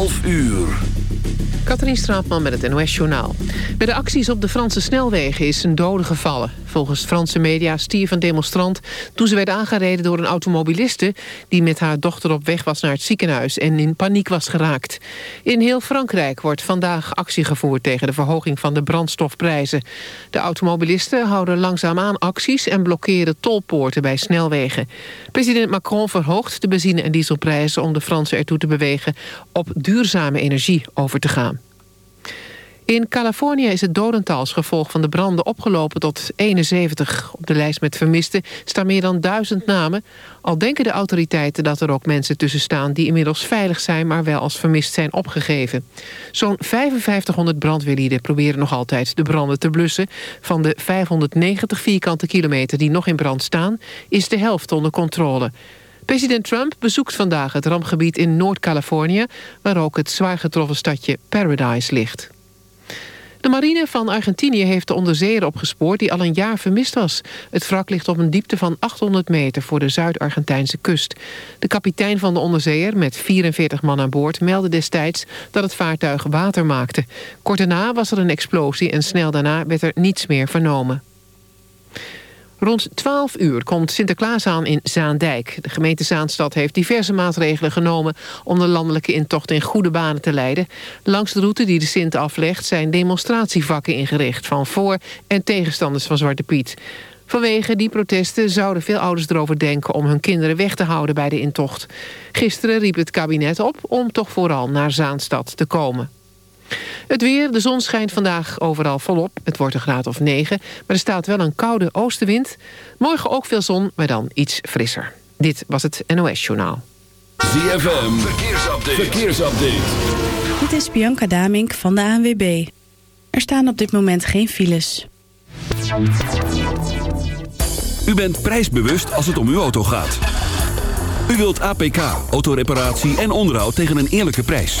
12 uur. Katrien Straatman met het NOS-journaal. Bij de acties op de Franse snelwegen is een dode gevallen. Volgens Franse media stierf een demonstrant toen ze werd aangereden door een automobiliste... die met haar dochter op weg was naar het ziekenhuis en in paniek was geraakt. In heel Frankrijk wordt vandaag actie gevoerd tegen de verhoging van de brandstofprijzen. De automobilisten houden langzaamaan acties en blokkeren tolpoorten bij snelwegen. President Macron verhoogt de benzine- en dieselprijzen om de Fransen ertoe te bewegen op duurzame energie over te gaan. In Californië is het dodental als gevolg van de branden opgelopen tot 71. Op de lijst met vermisten staan meer dan duizend namen. Al denken de autoriteiten dat er ook mensen tussen staan... die inmiddels veilig zijn, maar wel als vermist zijn opgegeven. Zo'n 5500 brandweerlieden proberen nog altijd de branden te blussen. Van de 590 vierkante kilometer die nog in brand staan... is de helft onder controle. President Trump bezoekt vandaag het rampgebied in Noord-Californië... waar ook het zwaar getroffen stadje Paradise ligt. De marine van Argentinië heeft de onderzeeër opgespoord die al een jaar vermist was. Het wrak ligt op een diepte van 800 meter voor de Zuid-Argentijnse kust. De kapitein van de onderzeeër, met 44 man aan boord, meldde destijds dat het vaartuig water maakte. Kort daarna was er een explosie en snel daarna werd er niets meer vernomen. Rond 12 uur komt Sinterklaas aan in Zaandijk. De gemeente Zaanstad heeft diverse maatregelen genomen... om de landelijke intocht in goede banen te leiden. Langs de route die de Sint aflegt... zijn demonstratievakken ingericht... van voor- en tegenstanders van Zwarte Piet. Vanwege die protesten zouden veel ouders erover denken... om hun kinderen weg te houden bij de intocht. Gisteren riep het kabinet op om toch vooral naar Zaanstad te komen. Het weer, de zon schijnt vandaag overal volop. Het wordt een graad of 9, maar er staat wel een koude oostenwind. Morgen ook veel zon, maar dan iets frisser. Dit was het NOS Journaal. ZFM, verkeersupdate. verkeersupdate. Dit is Bianca Damink van de ANWB. Er staan op dit moment geen files. U bent prijsbewust als het om uw auto gaat. U wilt APK, autoreparatie en onderhoud tegen een eerlijke prijs.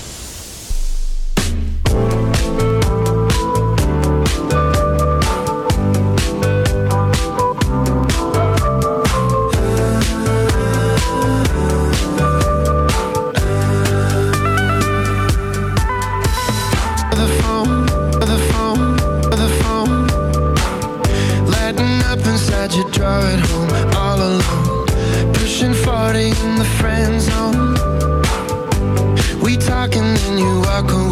At home, all alone. Pushing 40 in the friend zone. We talk and then you walk away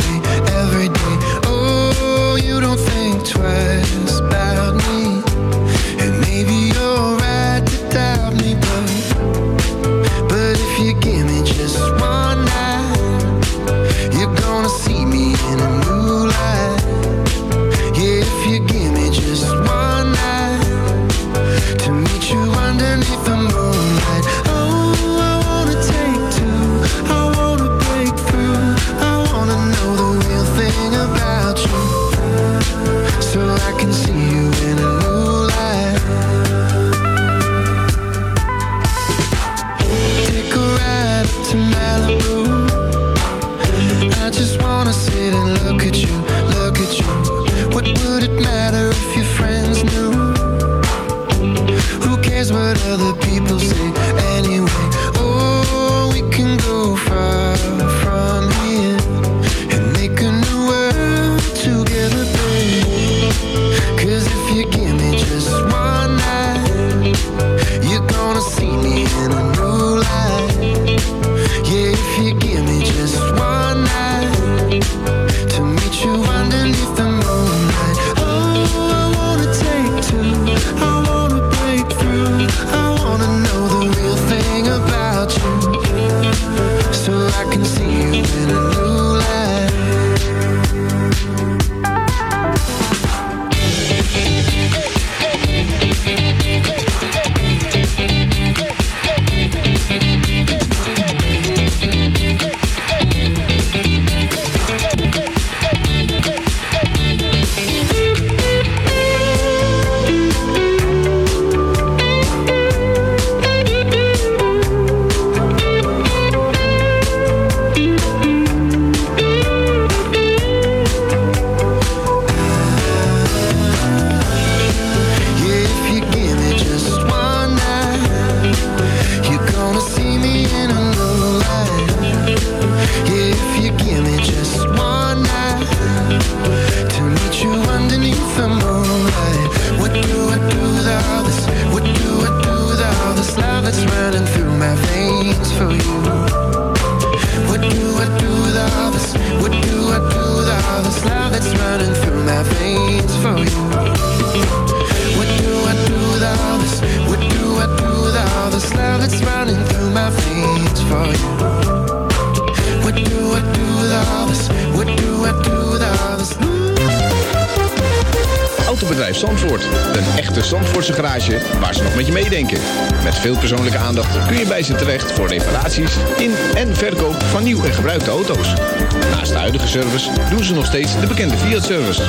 Fiat-service.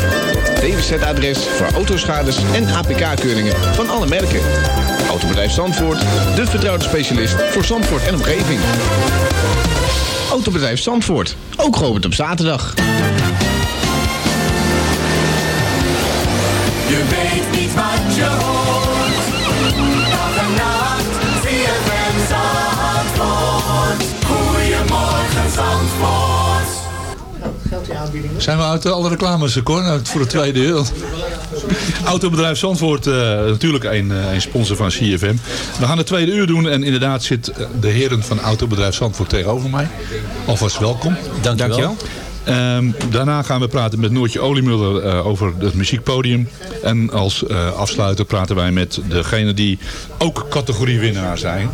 DWZ-adres voor autoschades en APK-keuringen van alle merken. Autobedrijf Zandvoort, de vertrouwde specialist voor Zandvoort en omgeving. Autobedrijf Zandvoort, ook geopend op zaterdag. Je weet niet wat je hoort. Zandvoort. Zijn we uit alle reclames, Cor? Nou, voor de tweede uur. Autobedrijf Zandvoort, eh, natuurlijk een, eh, een sponsor van CFM. We gaan de tweede uur doen en inderdaad zit eh, de heren van Autobedrijf Zandvoort tegenover mij. Alvast welkom. Dankjewel. Ehm, daarna gaan we praten met Noortje Oliemuller eh, over het muziekpodium. En als eh, afsluiter praten wij met degene die ook categoriewinnaar zijn.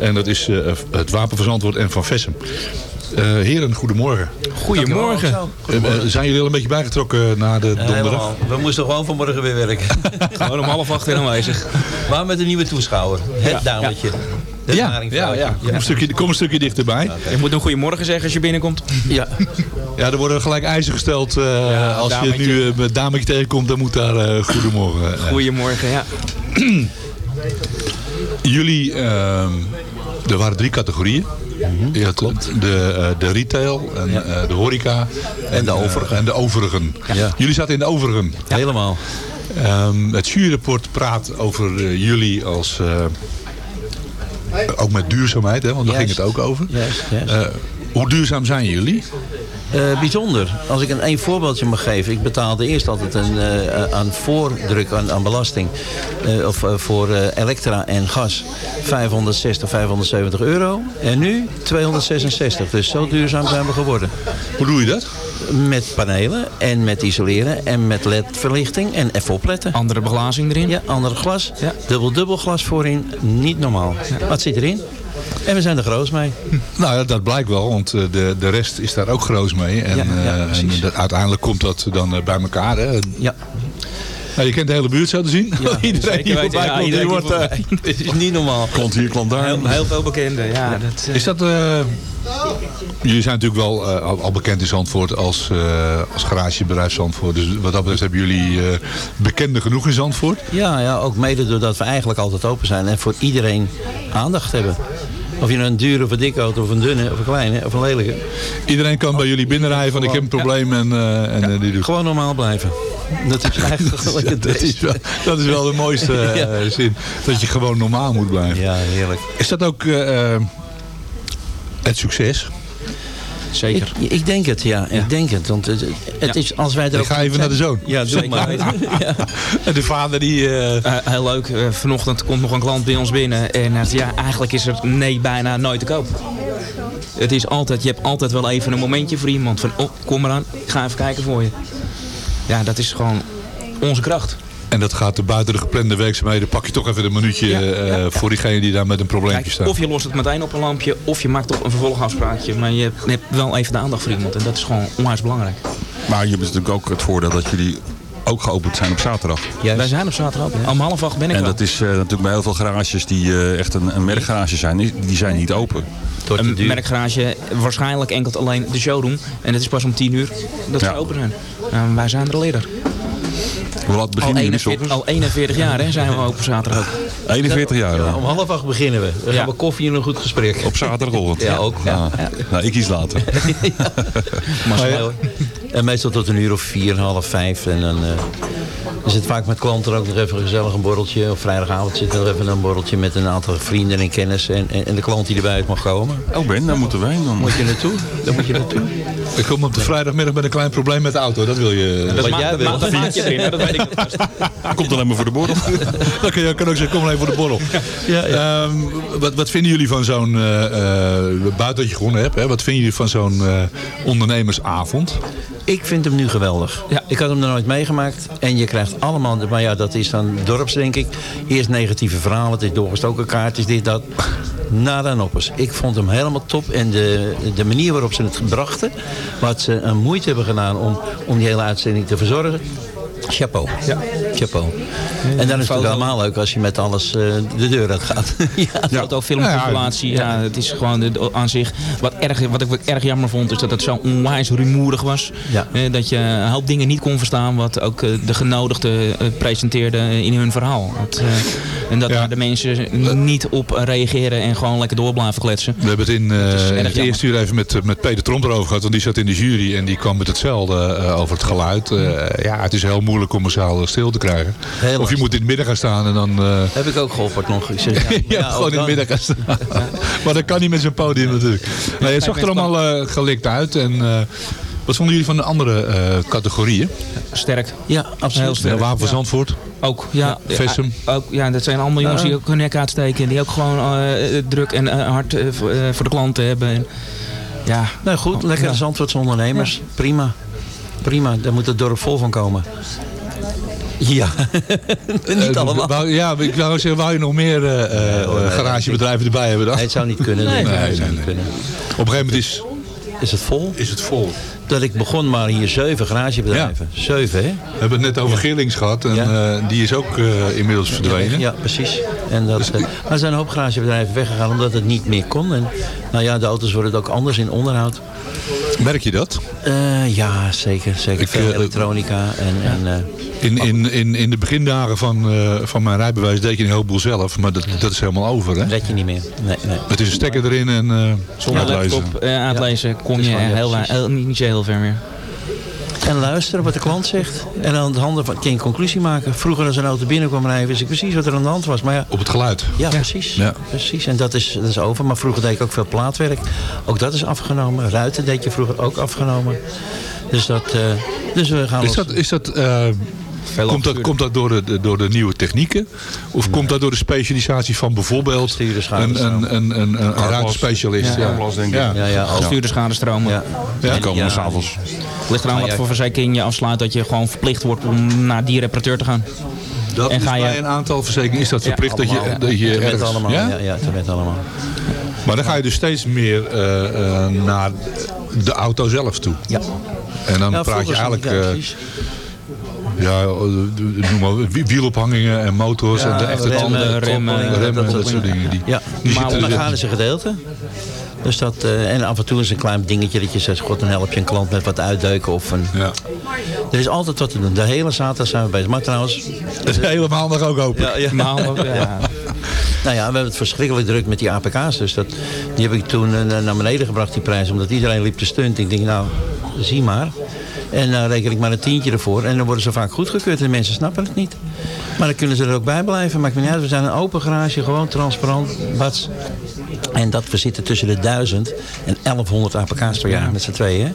En dat is eh, het Wapenverzandwoord en Van Vessem. Eh, heren, goedemorgen. Goedemorgen. Eh, eh, zijn jullie al een beetje bijgetrokken naar de donderdag? We moesten gewoon vanmorgen weer werken. gewoon om half acht weer aanwezig. Maar met een nieuwe toeschouwer. Het dametje. Het Ja, ja, ja. Kom, een stukje, kom een stukje dichterbij. Je moet een goedemorgen zeggen als je binnenkomt. Ja. Ja, er worden gelijk eisen gesteld. eh, als je dametje. nu uh, met dametje tegenkomt, dan moet daar eh, goedemorgen. Goedemorgen, ja. Jullie, ehm, er waren drie categorieën. Ja, klopt. De, eh, de retail, en, eh, de horeca en, de overigen. en de overigen. Ja. Jullie zaten in de overigen. Helemaal. Ehm, het juryrapport praat over eh, jullie als... eh, ook met duurzaamheid, hè, want daar ging het ook over. Juist, juist. Eh, hoe duurzaam zijn jullie? Eh, bijzonder. Als ik een één voorbeeldje mag geven. Ik betaalde eerst altijd een, eh, aan voordruk aan, belasting. eh, of voor elektra en gas. 560, 570 euro. En nu 266. Dus zo duurzaam zijn we geworden. Hoe doe je dat? Met panelen en met isoleren en met ledverlichting en even opletten. Andere beglazing erin? Ja, andere glas. Dubbel dubbel glas voorin. Niet normaal. Wat zit erin? En we zijn er groot mee. Nou ja, dat blijkt wel, want eh, de, de rest is daar ook groot mee. En, Ja, ja, eh, precies. en dat- uiteindelijk komt dat dan eh, bij elkaar. Hè. Ja. Nou, je kent de hele buurt zo te zien. iedereen die voorbij Ja, komt, die wordt... eh, is niet normaal. Klant hier, klant daar. Heel, heel veel bekenden, ja. Dat, eh, Is dat... eh, jullie zijn natuurlijk wel eh, al, bekend in Zandvoort als, eh, als garagebedrijf Zandvoort. Dus wat dat betreft hebben jullie eh bekenden genoeg in Zandvoort. Ja, ja, ook mede doordat we eigenlijk altijd open zijn en voor iedereen aandacht hebben. Of je nou een dure of een dikke auto of een dunne of een kleine of een lelijke. Iedereen kan bij jullie binnenrijden van ik heb een probleem en, eh, en eh, die doet... Gewoon normaal blijven. Dat is eigenlijk het dat, is wel, dat is wel de mooiste eh, Ja. zin. Dat je gewoon normaal moet blijven. Ja, heerlijk. Is dat ook het succes? Zeker. Ik, ik denk het, ja. Ik denk het. Want het, het Ja. is, als wij er Ik ook ga even naar de zoon. Ja, doe maar. weten. Ja. En de vader die... eh, Eh, heel leuk. Eh, vanochtend komt nog een klant bij ons binnen. En ja, eigenlijk is er nee bijna nooit te koop. Het is altijd, je hebt altijd wel even een momentje voor iemand. Van, oh, kom maar aan. Ik ga even kijken voor je. Ja, dat is gewoon onze kracht. En dat gaat er buiten de geplande werkzaamheden. Pak je toch even een minuutje Ja, eh, ja, ja. voor diegene die daar met een probleempje Kijk, staat. of je lost het meteen op een lampje, of je maakt toch een vervolgafspraakje. Maar je hebt, wel even de aandacht voor iemand. En dat is gewoon onwijs belangrijk. Maar je hebt natuurlijk ook het voordeel dat jullie ook geopend zijn op zaterdag. Wij zijn op zaterdag open. Om half acht ben ik En wel. dat is eh, natuurlijk bij heel veel garages die eh, echt een, een merkgarage zijn, die, die zijn niet open. een merkgarage, waarschijnlijk enkel alleen de showroom. En het is pas om 10 uur dat Ja. ze open zijn. Wij zijn er leren. Hoe laat Al beginnen jullie 41, soms? al 41 jaar hè, zijn we open zaterdag. 41 jaar Ja, om half acht beginnen we. Dan Ja. we koffie en een goed gesprek. Op zaterdagochtend. Ja, ook. Ja. Nou, ik iets later. Maar snel. En meestal tot een uur of vier, half vijf. En dan eh, is het vaak met klanten ook nog even gezellig een borreltje. Op vrijdagavond zit er nog even een borreltje met een aantal vrienden en kennis. En, en, en de klant die erbij uit mag komen. Oh Ben, daar moeten wij dan. Moet je naartoe? Daar moet je naartoe. Ik kom op de vrijdagmiddag met een klein probleem met de auto. Dat wil je. Dat, ma- dat, ma- dat maak je erin, dat weet ik. Komt alleen maar voor de borrel. Dan kun je kan ook zeggen, kom alleen voor de borrel. Ehm, wat, wat vinden jullie van zo'n, eh, eh, buiten dat je gewonnen hebt, hè, wat vinden jullie van zo'n eh, ondernemersavond? Ik vind hem nu geweldig. Ja. Ik had hem nog nooit meegemaakt. En je krijgt allemaal, maar ja, dat is dan dorps, denk ik. Eerst negatieve verhalen, het is doorgestoken kaart, is dit, dat. Nada noppers. Ik vond hem helemaal top. En de, de manier waarop ze het brachten, wat ze een moeite hebben gedaan om, om die hele uitzending te verzorgen. Chapeau. Ja. Chapeau. En dan is het ook helemaal leuk als je met alles eh, de deur uit gaat. ja. Foto, filmpopulatie, ja, het is gewoon de, aan zich. Wat, erg, wat ik erg jammer vond, is dat het zo onwijs rumoerig was. Ja. Eh, dat je een hoop dingen niet kon verstaan wat ook eh, de genodigden presenteerden in hun verhaal. Dat, eh, en dat daar de mensen niet op reageren en gewoon lekker door blijven kletsen. We hebben het in, eh, het eerste uur even met, met Peter Tromp erover gehad. Want die zat in de jury en die kwam met hetzelfde eh, over het geluid. Eh, ja, het is heel moeilijk om een zaal stil te krijgen. Heel of je moet in het midden gaan staan en dan... eh, Heb ik ook geopperd nog. Ik zeg, ja, ja, ja, gewoon in het midden gaan staan. maar dat kan niet met zo'n podium natuurlijk. Nee, het zag er allemaal eh, gelikt uit. En, eh, wat vonden jullie van de andere eh, categorieën? Sterk. Ja, absoluut. Heel sterk. De Wapen van Ja. Zandvoort. Ook, ja. Vessem. Ja, ook, ja, dat zijn allemaal jongens die ook hun nek uitsteken. Die ook gewoon druk en hard eh, voor, voor de klanten hebben. En, ja. Nou goed, lekker Ja. Zandvoortse ondernemers. Prima. Prima, daar moet het dorp vol van komen. Ja, niet Eh, allemaal. wou- ja, ik wou zeggen, wou je nog meer eh, eh, nee, garagebedrijven erbij hebben dan? Nee, het zou niet kunnen. Nee, niet kunnen. Op een gegeven moment is, Is het vol? is het vol. Dat ik begon maar hier zeven garagebedrijven. Zeven, hè? We hebben het net over Gillings gehad en Ja. die is ook inmiddels verdwenen. Ja, precies. En dat, eh, maar er zijn een hoop garagebedrijven weggegaan omdat het niet meer kon. En, nou ja, de auto's worden ook anders in onderhoud. Merk je dat? Eh, ja, zeker. zeker. Ik, Veel eh, elektronica. En, en, eh, In, in, in, in de begindagen van, eh, van mijn rijbewijs deed je een heleboel zelf, maar dat, dat is helemaal over. Hè? red je niet meer. Nee, nee. Het is een stekker erin en eh Zonder uitlezen. laptop eh, uitlezen kom je ja, heel, heel, niet, niet zo heel ver meer. En luisteren wat de klant zegt. En aan de handen van, kun je een conclusie maken. Vroeger als een auto binnenkwam rijden, wist ik precies wat er aan de hand was. Maar ja, Op het geluid. ja, precies. Ja. precies. En dat is, dat is over. Maar vroeger deed ik ook veel plaatwerk. Ook dat is afgenomen. Ruiten deed je vroeger ook afgenomen. Dus, dat, eh, dus we gaan Is dat, is dat, eh, komt, dat, komt dat door de, door de nieuwe technieken? Of komt dat door de specialisatie van bijvoorbeeld een, een, een, een, een ruitenspecialist? Ja. Carglass, denk ik. Ja. Ja, ja, Als stromen. Ja. Die En- komen ja, we s'avonds. Het ligt eraan wat ja. voor verzekering je afsluit. Dat je gewoon verplicht wordt om naar die reparateur te gaan. Dat En is ga je- bij een aantal verzekeringen is dat Ja, verplicht dat je, allemaal. dat je ergens... allemaal. Ja? Ja, ja, te wet allemaal. Maar dan ga je dus steeds meer eh, eh, naar de auto zelf toe. Ja. En dan Ja, praat je eigenlijk... ik- ja, eh, ja, eh, noem maar wie- wielophangingen en motors en de echte remmen, tanden, remmen, remmen, remmen, dat dat, soort dingen. Die, Ja, die maar gedeelte. Dus dat, eh, en af en toe is een klein dingetje dat je zegt, god dan help je een klant met wat uitdeuken. Of een, ja. er is altijd wat te doen. De hele zaterdag zijn we bezig. Maar trouwens, Dat is helemaal nog ook open. ja, ja. Ook, ja. Nou ja, we hebben het verschrikkelijk druk met die APK's. Dus dat, die heb ik toen eh, naar beneden gebracht, die prijs. Omdat iedereen liep te stunt. Ik denk, nou, zie maar. En dan reken ik maar een tientje ervoor. En dan worden ze vaak goedgekeurd. En de mensen snappen het niet. Maar dan kunnen ze er ook bij blijven. Maakt me niet uit. We zijn een open garage. Gewoon transparant. Bats. En dat we zitten tussen de 1000 en 1100 APK's per jaar met z'n tweeën. hè.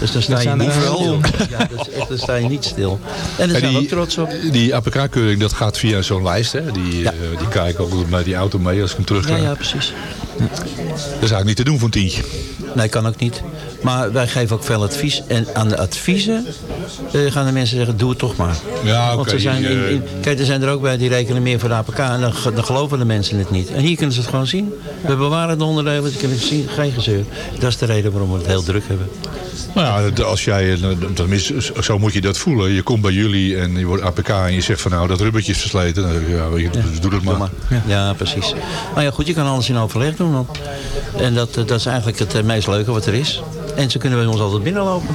Dus dan sta je niet stil. Ja, is echt, dan sta je niet stil. En daar zijn we ook trots op. die APK-keuring dat gaat via zo'n lijst. Hè? Die, Ja. eh, die kijken ook met die auto mee als ik hem Ja, terugkrijg. ja, precies. Dat is eigenlijk niet te doen voor een tientje. Nee, kan ook niet. Maar wij geven ook veel advies. En aan de adviezen eh, gaan de mensen zeggen, doe het toch maar. Ja, Want oké, zijn in, eh, in- kijk, er zijn er ook bij die rekenen meer voor de APK. En dan, ge- dan geloven de mensen het niet. En hier kunnen ze het gewoon zien. We bewaren de onderdelen, ze kunnen het zien, geen gezeur. Dat is de reden waarom we het heel druk hebben. Nou ja, als jij, eh, tenminste, zo moet je dat voelen. Je komt bij jullie en je wordt APK en je zegt van nou, dat rubbertje is versleten. Dan zeg ik, ja, je, dus doe dat maar. maar. Ja. precies. Maar ja, goed, je kan alles in overleg doen. En dat, eh, dat is eigenlijk het eh, meest leuke wat er is. En ze kunnen bij ons altijd binnenlopen.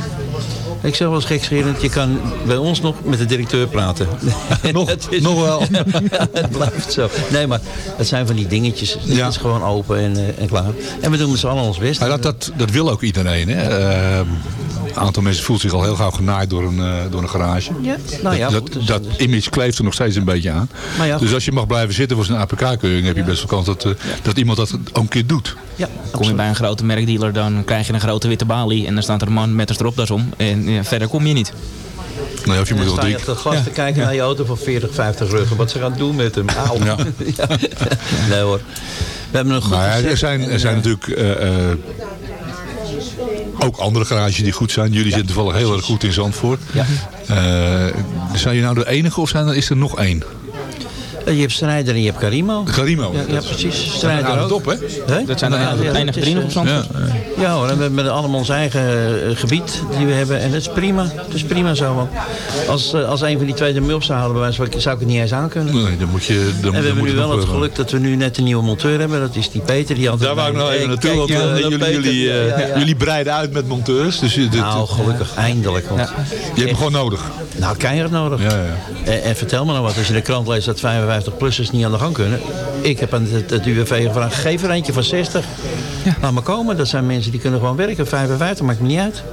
Ik zeg wel eens gekscherend, je kan bij ons nog met de directeur praten. nog, nog wel. het blijft zo. Nee, maar het zijn van die dingetjes. Het Ja. is gewoon open en, eh, en klaar. En we doen met z'n allen ons best. Dat, dat, dat wil ook iedereen. Hè? Eh, een aantal mensen voelt zich al heel gauw genaaid door een, eh, door een garage. Ja, nou ja, dat, goed, dus- dat image kleeft er nog steeds een beetje aan. Maar ja, dus als je mag blijven zitten voor zijn APK-keuring... heb je best wel kans dat, eh, dat iemand dat ook een keer doet. Ja, Kom je bij een grote merkdealer, dan krijg je een grote witte balie. En dan staat er een man met een stropdas om. En ja, verder kom je niet. Nou, of je moet dan wel sta je op de te kijken naar je auto van 40, 50 ruggen. Wat ze gaan doen met hem. Auw. Ja. Ja. Nee hoor. We hebben een goed Maar ja, er zijn, er zijn natuurlijk eh, eh, ook andere garages die goed zijn. Jullie zitten toevallig heel erg goed in Zandvoort. Ja. Eh, zijn jullie nou de enige of zijn er, is er nog één? Eh, Je hebt Strijder en je hebt Karimo. Karimo. Ja, ja precies. Strijder het ook. hè? Dat zijn de Ja, enige- ja, de het enige is, drie nog op Zandvoort. Ja, Ja hoor, en we hebben allemaal ons eigen eh, gebied die we hebben. En dat is prima. Dat is prima zo. Want als, eh, als een van die twee mee op zou halen, bij wijze van zou ik het niet eens aankunnen. Nee, dan moet je... Dan, En dan we hebben nu wel het geluk dat we nu net een nieuwe monteur hebben. Dat is die Peter. Die altijd Daar wou ik nog even naartoe, want jullie, jullie, eh, jullie breiden uit met monteurs. Dus Nou, gelukkig, eindelijk. Want je hebt hem gewoon nodig. Nou, keihard nodig. Ja, ja. En, en vertel me nou wat, als je de krant leest dat 55-plussers niet aan de gang kunnen. Ik heb aan het, het UWV gevraagd, geef er eentje van 60. Laat maar komen, dat zijn mensen die kunnen gewoon werken. 55 maakt me niet uit.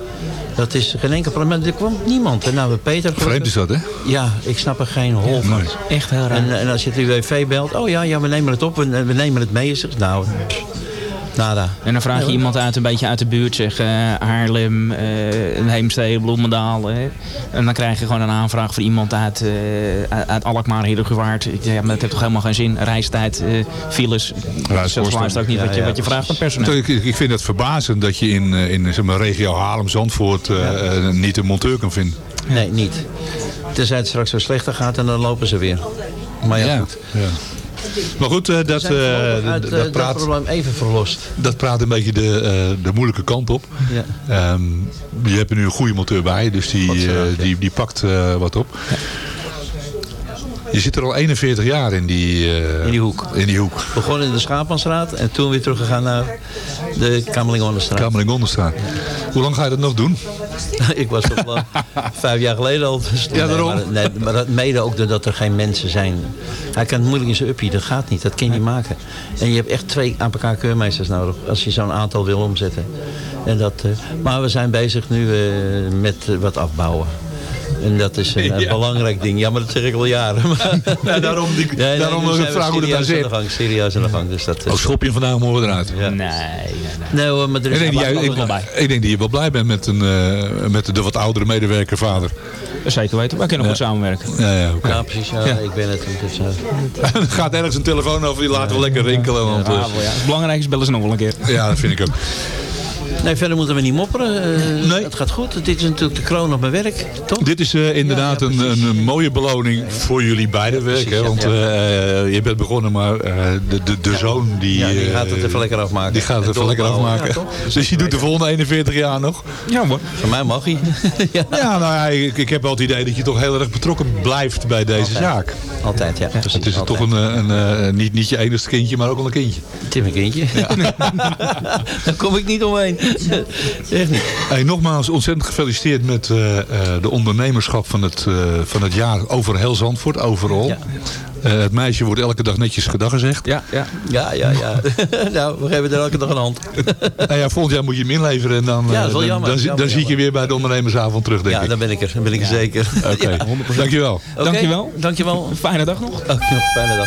Dat is geen enkel probleem. Er kwam niemand. En nou, we Peter... Vreemd is dat, hè? Ja, ik snap er geen hol van. Echt heel raar. En, en als je het UWV belt, oh ja, ja, we nemen het op, we, we nemen het mee. Zegt, nou, pff, nada. En dan vraag je iemand uit een beetje uit de buurt, zeg eh, Haarlem, eh Heemstede, Bloemendaal. hè. En dan krijg je gewoon een aanvraag voor iemand uit, eh, uit- Alkmaar, Heerdegewaard. Ik zeg, Ja, maar dat heeft toch helemaal geen zin. Reistijd, eh, files. Zelfs luistert ook niet Ja, wat, je, ja, wat je vraagt aan personeel. Ik, ik vind het verbazend dat je in, in zeg maar, regio Haarlem-Zandvoort niet een monteur kan vinden. Nee, niet. Tenzij het straks zo slechter gaat en dan lopen ze weer. Maar ja, goed. Ja. Maar goed, eh, dat, eh, dat eh, dat praat, probleem even verlost. dat praat een beetje de, de moeilijke kant op. Ja. Ehm, je hebt er nu een goede monteur bij, dus die, die, die pakt wat op. Je zit er al 41 jaar in die, eh, In die hoek. In die hoek. Begonnen in de Schaapmanstraat en toen weer teruggegaan naar de Kamerlingonderstraat. Kamerling Onderstaan. Hoe lang ga je dat nog doen? ik was toch wel vijf jaar geleden al. Dus Ja, daarom. Nee, maar, nee, maar dat mede ook doordat er geen mensen zijn. Hij kan het moeilijk in zijn uppie, dat gaat niet. Dat kan je niet maken. En je hebt echt twee APK-keurmeesters nodig als je zo'n aantal wil omzetten. En dat, eh, maar we zijn bezig nu eh, met wat afbouwen. En dat is een, een Ja. belangrijk ding. Ja, maar dat zeg ik al jaren. Ja, daarom die, Nee, nee, daarom zijn we vraag hoe het daar serieus zit. aan de gang, serieus aan de gang. Dus dat, Oh, schop je vandaag morgen eruit? ja. Nee, nee, nee. Nee maar er Ik is denk, dat jij- ik, bij. ik denk dat je wel blij bent met, een, eh, met de wat oudere medewerker vader. Zeker weten. Wij kunnen goed samenwerken. Ja, ja, oké. Ja, precies. Ja, Ik ben het. Dus, Er gaat ergens een telefoon over, die laten we lekker rinkelen. Want, eh, belangrijkste is bellen ze nog wel een keer. ja, dat vind ik ook. Nee, verder moeten we niet mopperen. Eh, Nee. Het gaat goed. Dit is natuurlijk de kroon op mijn werk, toch? Dit is eh, inderdaad Ja, ja, een, een, een mooie beloning voor jullie beide werk. Precies, Hè? ja, Want ja. eh, je bent begonnen, maar eh, de, de, de zoon die, Ja, die gaat het even lekker afmaken. Die gaat het En even lekker afmaken. Ja, toch? dus je doet de volgende 41 jaar nog. Ja hoor. Voor mij mag hij. ja. Ja, nou ja, ik, ik heb wel het idee dat je toch heel erg betrokken blijft bij deze zaak. Altijd, ja. Precies, Het is altijd. toch een, een, niet, niet je enigste kindje, maar ook wel een kindje. Het is mijn kindje. Daar kom ik niet omheen. Echt niet. Hey, nogmaals ontzettend gefeliciteerd met eh, eh, de ondernemerschap van het, eh, van het jaar over heel Zandvoort, overal. Ja. Eh, het meisje wordt elke dag netjes gedag gezegd. Ja, ja. Ja, ja, ja. nou, we geven er elke dag een hand. Nou ja, volgend jaar moet je hem inleveren en dan, Ja, eh, dan, zie- Jammer, dan zie ik je weer bij de ondernemersavond terug, denk Ja, ik. dan ben ik er. Dan ben ik er zeker. Oké, Ja. dankjewel. Dankjewel. Dankjewel. Fijne dag nog. Ook nog fijne dag.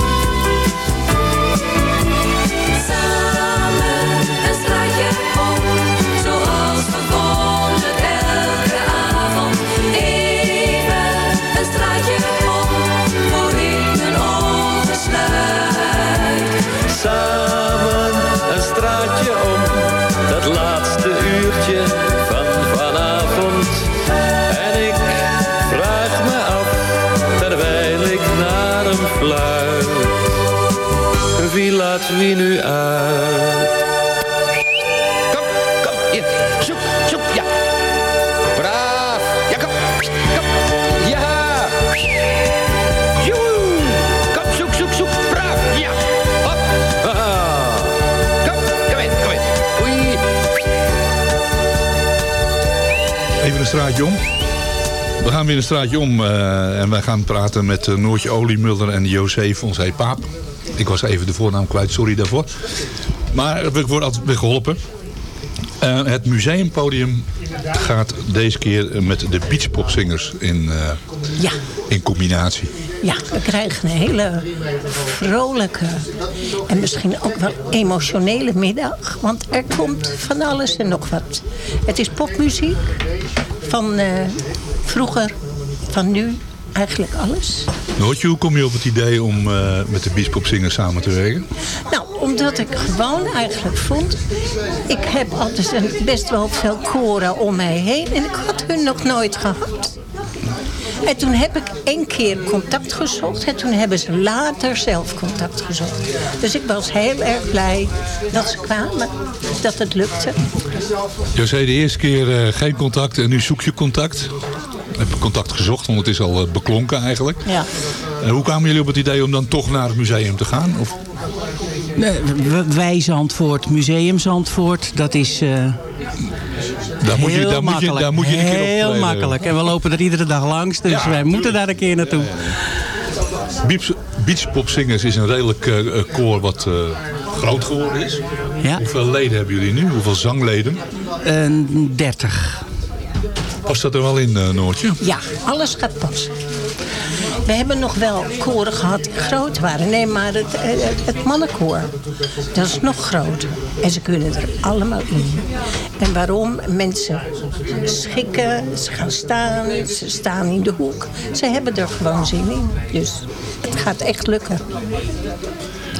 Om, dat laatste uurtje van vanavond. En ik vraag me af, terwijl ik naar hem fluit. Wie laat wie nu uit? Even een straatje om. We gaan weer een straatje om eh, en wij gaan praten met eh, Noortje Oliemuller en José Fonsé Paap. Ik was even de voornaam kwijt, sorry daarvoor. Maar ik word altijd weer geholpen. Eh, het museumpodium gaat deze keer met de beachpopzingers in, Ja. in combinatie. Ja, we krijgen een hele vrolijke en misschien ook wel emotionele middag. Want er komt van alles en nog wat. Het is popmuziek van eh, vroeger, van nu, eigenlijk alles. Noortje, hoe kom je op het idee om eh, met de beachpopzingers samen te werken? Nou, omdat ik gewoon eigenlijk vond... ik heb altijd een, best wel veel koren om mij heen... en ik had hun nog nooit gehad. En toen heb ik één keer contact gezocht... en toen hebben ze later zelf contact gezocht. Dus ik was heel erg blij dat ze kwamen, dat het lukte. José, de eerste keer eh, geen contact en nu zoek je contact. Heb je contact gezocht, want het is al eh, beklonken eigenlijk. Ja. En hoe kwamen jullie op het idee om dan toch naar het museum te gaan? Of, Nee, Wij Zandvoort, Museum Zandvoort, dat is eh, daar moet je, heel daar moet je, makkelijk. daar moet je een keer heel optreden. makkelijk. En we lopen er iedere dag langs, dus Ja. wij moeten daar een keer naartoe. Beach, Beachpopzingers is een redelijk eh, eh, koor wat eh, groot geworden is. Ja. Hoeveel leden hebben jullie nu? Hoeveel zangleden? Een 30. Past dat er wel in, Noortje? Ja, alles gaat passen. We hebben nog wel koren gehad die groot waren. Nee, maar het, eh, het, het mannenkoor, dat is nog groter. En ze kunnen er allemaal in. En waarom? Mensen schikken, ze gaan staan, ze staan in de hoek. Ze hebben er gewoon zin in. Dus het gaat echt lukken.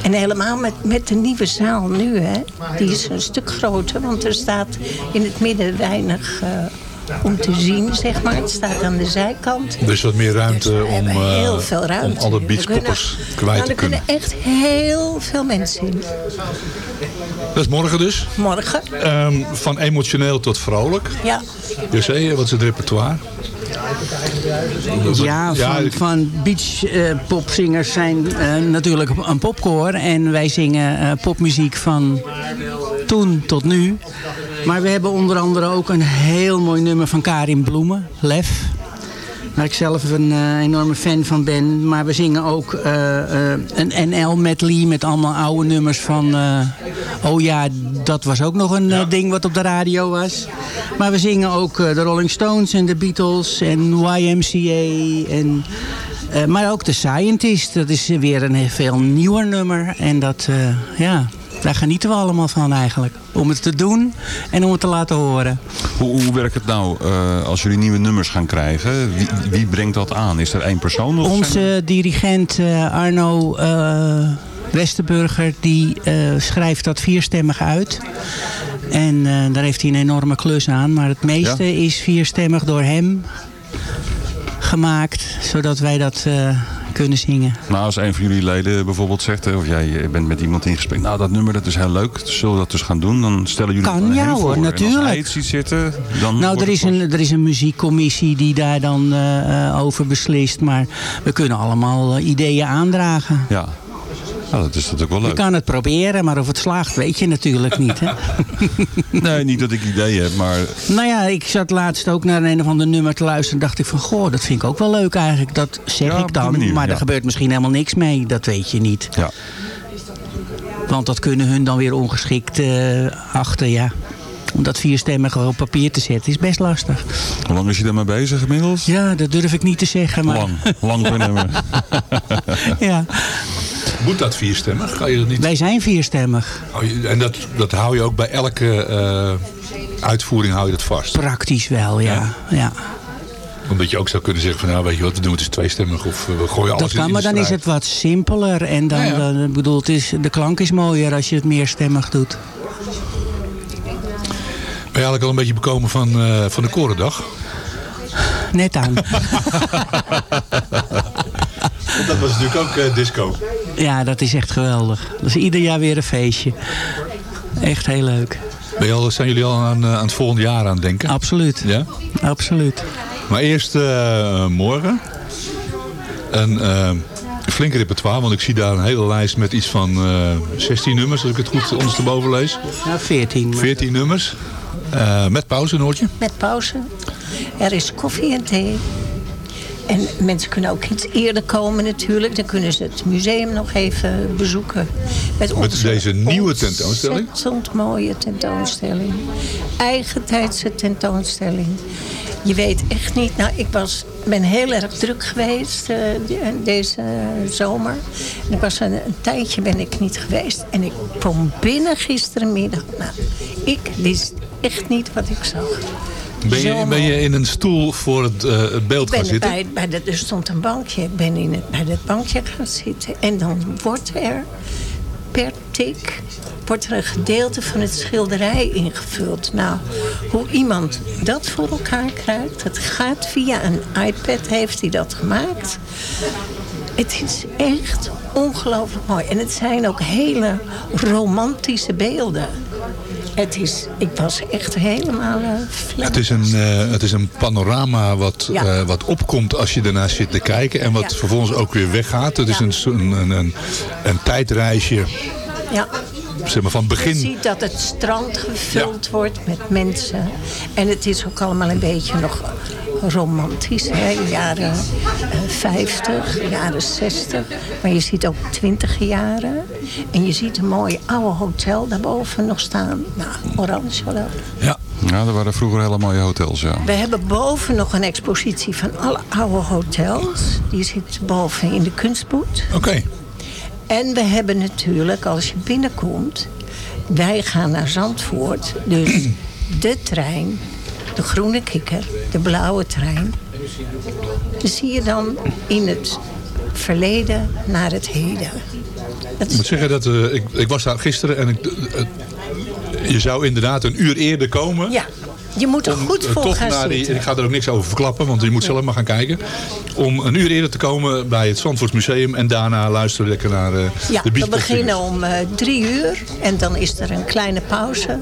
En helemaal met, met de nieuwe zaal nu, hè. Die is een stuk groter, want er staat in het midden weinig... eh, om te zien, zeg maar. Het staat aan de zijkant. Er is wat meer ruimte om, eh, heel veel ruimte. om alle beachpoppers kwijt nou, te er kunnen. kunnen echt heel veel mensen in. Dat is morgen dus. Morgen. Ehm, van emotioneel tot vrolijk. Ja. José, wat is het repertoire? Ja, van, van beachpopzingers zijn eh, natuurlijk een popkoor. En wij zingen eh, popmuziek van toen tot nu. Maar we hebben onder andere ook een heel mooi nummer van Karin Bloemen, Lef. Waar ik zelf een eh, enorme fan van ben. Maar we zingen ook eh, eh, een NL medley met allemaal oude nummers van... oh ja, dat was ook nog een ding wat op de radio was. Maar we zingen ook de Rolling Stones en de Beatles en YMCA. En, maar ook de Scientist. Dat is weer een veel nieuwer nummer. En dat, ja... Daar genieten we allemaal van eigenlijk. Om het te doen en om het te laten horen. Hoe, hoe werkt het nou eh, als jullie nieuwe nummers gaan krijgen? Wie, wie brengt dat aan? Is er één persoon? Of zijn Onze dirigent eh, Arno Westerburger die schrijft dat vierstemmig uit. En daar heeft hij een enorme klus aan. Maar het meeste Ja? is vierstemmig door hem gemaakt. Zodat wij dat eh, kunnen zingen. Nou, als een van jullie leden bijvoorbeeld zegt, of jij bent met iemand in gesprek, nou dat nummer dat is heel leuk, zullen we dat dus gaan doen? Dan stellen jullie Kan, ja hoor, voor. En als natuurlijk. hij ziet zitten, dan Nou, er is, een, er is een muziekcommissie die daar dan eh, eh, over beslist. Maar we kunnen allemaal ideeën aandragen. Ja, nou, dat is natuurlijk wel Je leuk. kan het proberen, maar of het slaagt weet je natuurlijk niet. Hè? Nee, niet dat ik ideeën heb, maar Nou ja, ik zat laatst ook naar een of ander nummer te luisteren. En dacht ik van, goh, dat vind ik ook wel leuk eigenlijk. Dat zeg Ja, ik dan. manier, maar ja. er gebeurt misschien helemaal niks mee. Dat weet je niet. ja. Want dat kunnen hun dan weer ongeschikt eh, achter, ja. Om dat vierstemmig op papier te zetten is best lastig. Hoe lang is je daarmee bezig inmiddels? Ja, dat durf ik niet te zeggen. Maar... Lang, lang voor nummer. ja. Moet dat vierstemmig? Je dat niet... Wij zijn vierstemmig. Oh, En dat, dat hou je ook bij elke eh, uitvoering hou je dat vast? Praktisch wel, ja. ja. Omdat je ook zou kunnen zeggen van nou weet je wat, we doen het is tweestemmig of eh, we gooien alles Dat kan, in maar dan is het wat simpeler. En dan, Ja, ja. dan bedoel, het is, de klank is mooier als je het meerstemmig doet. Ben je eigenlijk al een beetje bekomen van, eh, van de Korendag? Net aan. dat was natuurlijk ook eh, disco. Ja, dat is echt geweldig. Dat is ieder jaar weer een feestje. Echt heel leuk. Ben je al, zijn jullie al aan, eh, aan het volgende jaar aan het denken? Absoluut. Ja? Absoluut. Maar eerst eh, morgen een eh, flinke repertoire, want ik zie daar een hele lijst met iets van eh 16 nummers, als ik het goed ondersteboven lees. Ja, 14. maar- 14 nummers. Eh, met pauze, Noortje. Met pauze. Er is koffie en thee. En mensen kunnen ook iets eerder komen natuurlijk. Dan kunnen ze het museum nog even bezoeken. Met, onze deze nieuwe tentoonstelling? Ontzettend mooie tentoonstelling. Eigentijdse tentoonstelling. Je weet echt niet... Nou, ik was, ben heel erg druk geweest eh, die- deze zomer. En ik was een, een tijdje ben ik niet geweest. En ik kwam binnen gisterenmiddag. Nou, ik wist echt niet wat ik zag. Ben je, ben je in een stoel voor het, eh, het beeld gaan zitten? bij, bij de, er stond een bankje. Ik ben in het, bij dat bankje gaan zitten. En dan wordt er per tik wordt er een gedeelte van het schilderij ingevuld. Nou, hoe iemand dat voor elkaar krijgt... dat gaat via een iPad, heeft hij dat gemaakt. Het is echt ongelooflijk mooi. En het zijn ook hele romantische beelden. Het is, ik was echt helemaal uh, Het is een, eh, het is een panorama wat, Ja. eh, wat opkomt als je ernaar zit te kijken. En wat Ja. vervolgens ook weer weggaat. Het is een, een, een, een tijdreisje Ja. Zeg maar, van Je begin. ziet dat het strand gevuld wordt met mensen. En het is ook allemaal een beetje nog romantisch. Hè? Jaren eh, 50, jaren 60. Maar je ziet ook 20 jaren. En je ziet een mooi oude hotel daarboven nog staan. Nou, oranje wel. Ja. ja, er waren vroeger hele mooie hotels, ja. We hebben boven nog een expositie van alle oude hotels. Die zit boven in de kunstboet. Oké. En we hebben natuurlijk, als je binnenkomt... wij gaan naar Zandvoort. Dus de trein, de groene kikker, de blauwe trein... zie je dan in het verleden naar het heden. Dat Ik moet zeggen dat eh, ik, ik was daar gisteren en ik, eh, je zou inderdaad een uur eerder komen. Ja, je moet er goed Eh, voor toch gaan naar die, zitten. ik ga er ook niks over verklappen, want je moet zelf maar gaan kijken. Om een uur eerder te komen bij het Zandvoortsmuseum en daarna luisteren lekker naar eh, Ja, de we Beach beginnen om eh, drie uur en dan is er een kleine pauze.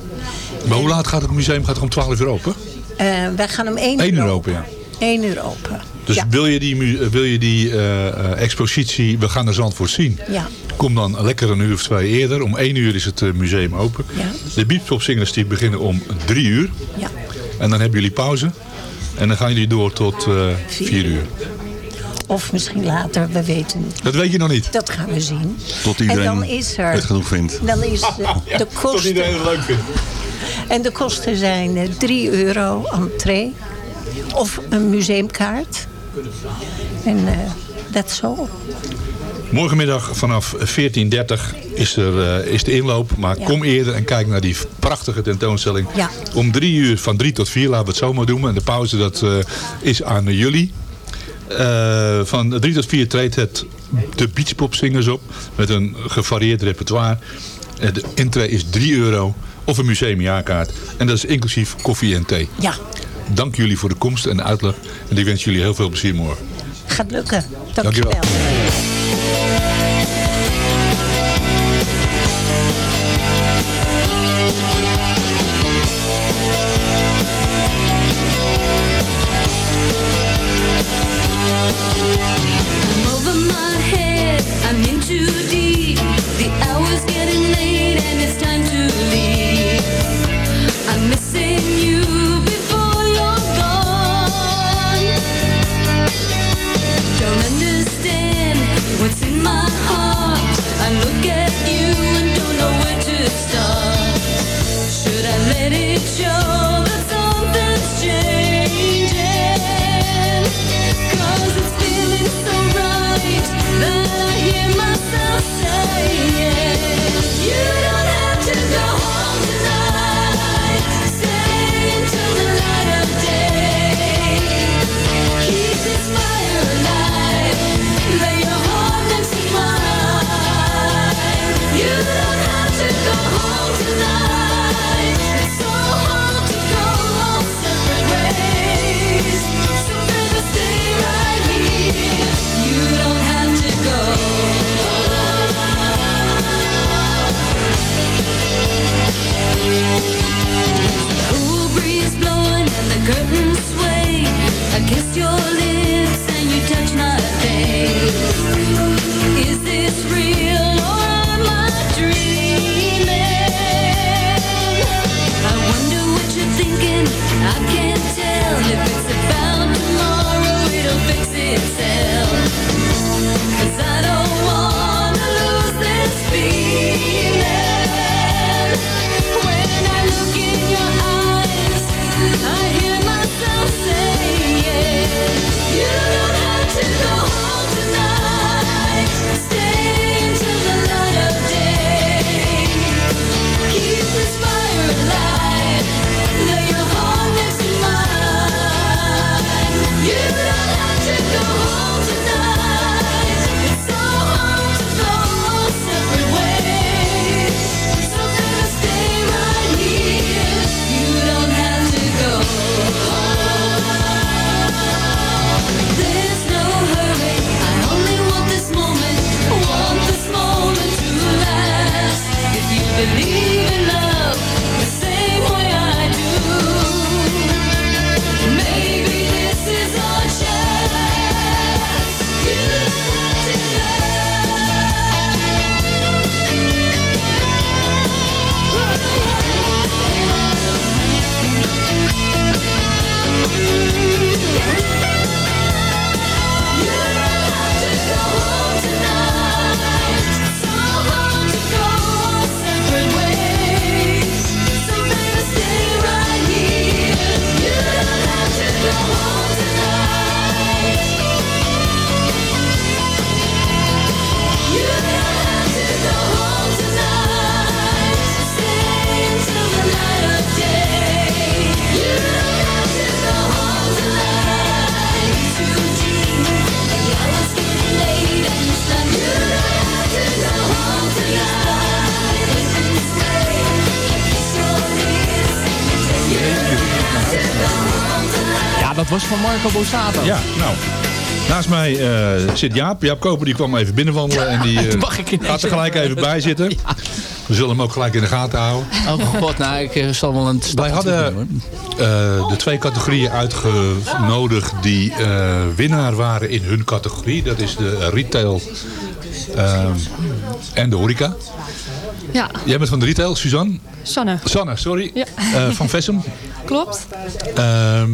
Maar hoe laat gaat het museum? Gaat het om 12 uur open? Wij gaan om één 1 uur uur open. ja. Eén uur open. Dus ja. wil je die, wil je die expositie, we gaan naar Zandvoort zien. Ja. Kom dan lekker een uur of twee eerder. Om 1 uur is het eh, museum open. Ja. De beatpopzingers die beginnen om 3 uur. Ja. En dan hebben jullie pauze. En dan gaan jullie door tot eh 4 uur. Of misschien later, we weten niet. Dat weet je nog niet. Dat gaan we zien. Tot iedereen en dan is er, het genoeg vindt. Dan is de, Ja, de Tot iedereen kosten. het leuk vindt. En de kosten zijn eh, 3 euro entree. Of een museumkaart. En eh, dat zo. Morgenmiddag vanaf 14.30 is, er, eh, is de inloop. Maar Ja. kom eerder en kijk naar die prachtige tentoonstelling. Ja. Om drie uur, van drie tot vier, laten we het zo maar doen. En de pauze dat, eh, is aan jullie. Eh, van drie tot vier treedt het de Beachpopzingers op. Met een gevarieerd repertoire. De intree is 3 euro. Of een museumjaarkaart. En dat is inclusief koffie en thee. Ja. Dank jullie voor de komst en de uitleg. En ik wens jullie heel veel plezier morgen. Gaat lukken. Dankjewel. Dankjewel. It show Marco Borsato. Ja, nou. Naast mij eh, zit Jaap. Jaap Koper die kwam even binnenwandelen. En die eh, Mag ik ineens gaat er gelijk even bij zitten. We zullen hem ook gelijk in de gaten houden. Oh god, nou, ik eh, zal wel een Wij hadden eh, de twee categorieën uitgenodigd die eh, winnaar waren in hun categorie. Dat is de retail en de horeca. Ja, Jij bent van de retail, Suzanne? Sanne. Sanne, sorry. Ja. Eh, van Vessem. Klopt. Ehm,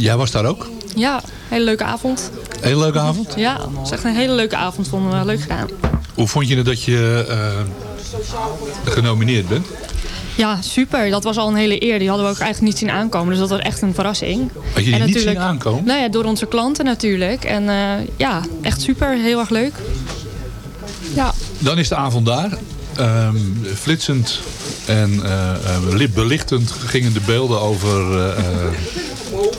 jij was daar ook. Ja, hele leuke avond. Hele leuke avond. Ja, het is echt een hele leuke avond. Vonden we leuk gedaan. Hoe vond je het dat je eh, genomineerd bent? Ja, super. Dat was al een hele eer. Die hadden we ook eigenlijk niet zien aankomen. Dus dat was echt een verrassing. Had je die niet zien aankomen? Nou ja, door onze klanten natuurlijk. En eh, ja, echt super. Heel erg leuk. Ja. Dan is de avond daar. Ehm, flitsend en eh, eh, belichtend gingen de beelden over, eh,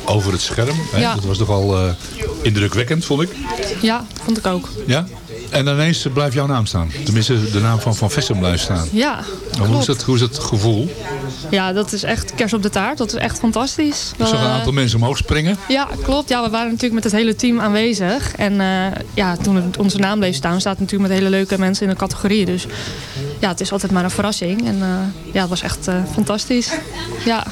over het scherm. Hè? Ja. Dat was toch al indrukwekkend, vond ik. Ja, vond ik ook. Ja? En ineens blijft jouw naam staan. Tenminste, de naam van Van Vessem blijft staan. Ja, Hoe is, dat, hoe is dat gevoel? Ja, dat is echt kers op de taart. Dat is echt fantastisch. Ik zag een aantal mensen omhoog springen. Ja, klopt. Ja, we waren natuurlijk met het hele team aanwezig. En ja, toen onze naam bleef staan, staat natuurlijk met hele leuke mensen in de categorie. Dus ja, het is altijd maar een verrassing. En eh, ja, het was echt eh, fantastisch. Ja.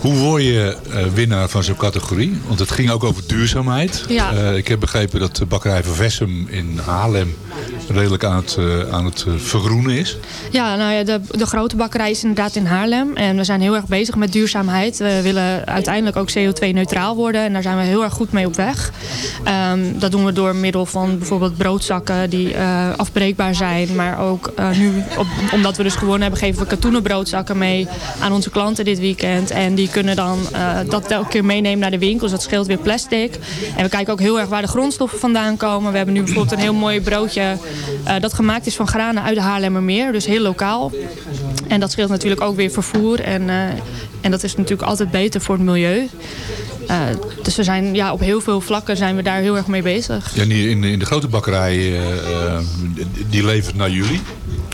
Hoe word je eh, winnaar van zo'n categorie? Want het ging ook over duurzaamheid. Ja. Ik heb begrepen dat de bakkerij van Vessem in Haarlem redelijk aan het, eh, aan het eh, vergroenen is. Ja, nou ja, de, de grote bakkerij is inderdaad in Haarlem. En we zijn heel erg bezig met duurzaamheid. We willen uiteindelijk ook CO2-neutraal worden. En daar zijn we heel erg goed mee op weg. Ehm, dat doen we door middel van bijvoorbeeld broodzakken die eh, afbreekbaar zijn. Maar ook nu, omdat we dus gewonnen hebben, geven we katoenen broodzakken mee aan onze klanten dit weekend. En die kunnen dan dat elke keer meenemen naar de winkels. Dat scheelt weer plastic. En we kijken ook heel erg waar de grondstoffen vandaan komen. We hebben nu bijvoorbeeld een heel mooi broodje eh, dat gemaakt is van granen uit de Haarlemmermeer. Dus heel lokaal. En dat scheelt natuurlijk ook weer vervoer. En, eh, en dat is natuurlijk altijd beter voor het milieu. Eh, dus we zijn ja, op heel veel vlakken zijn we daar heel erg mee bezig. Ja, en in, in de grote bakkerij, die levert naar jullie.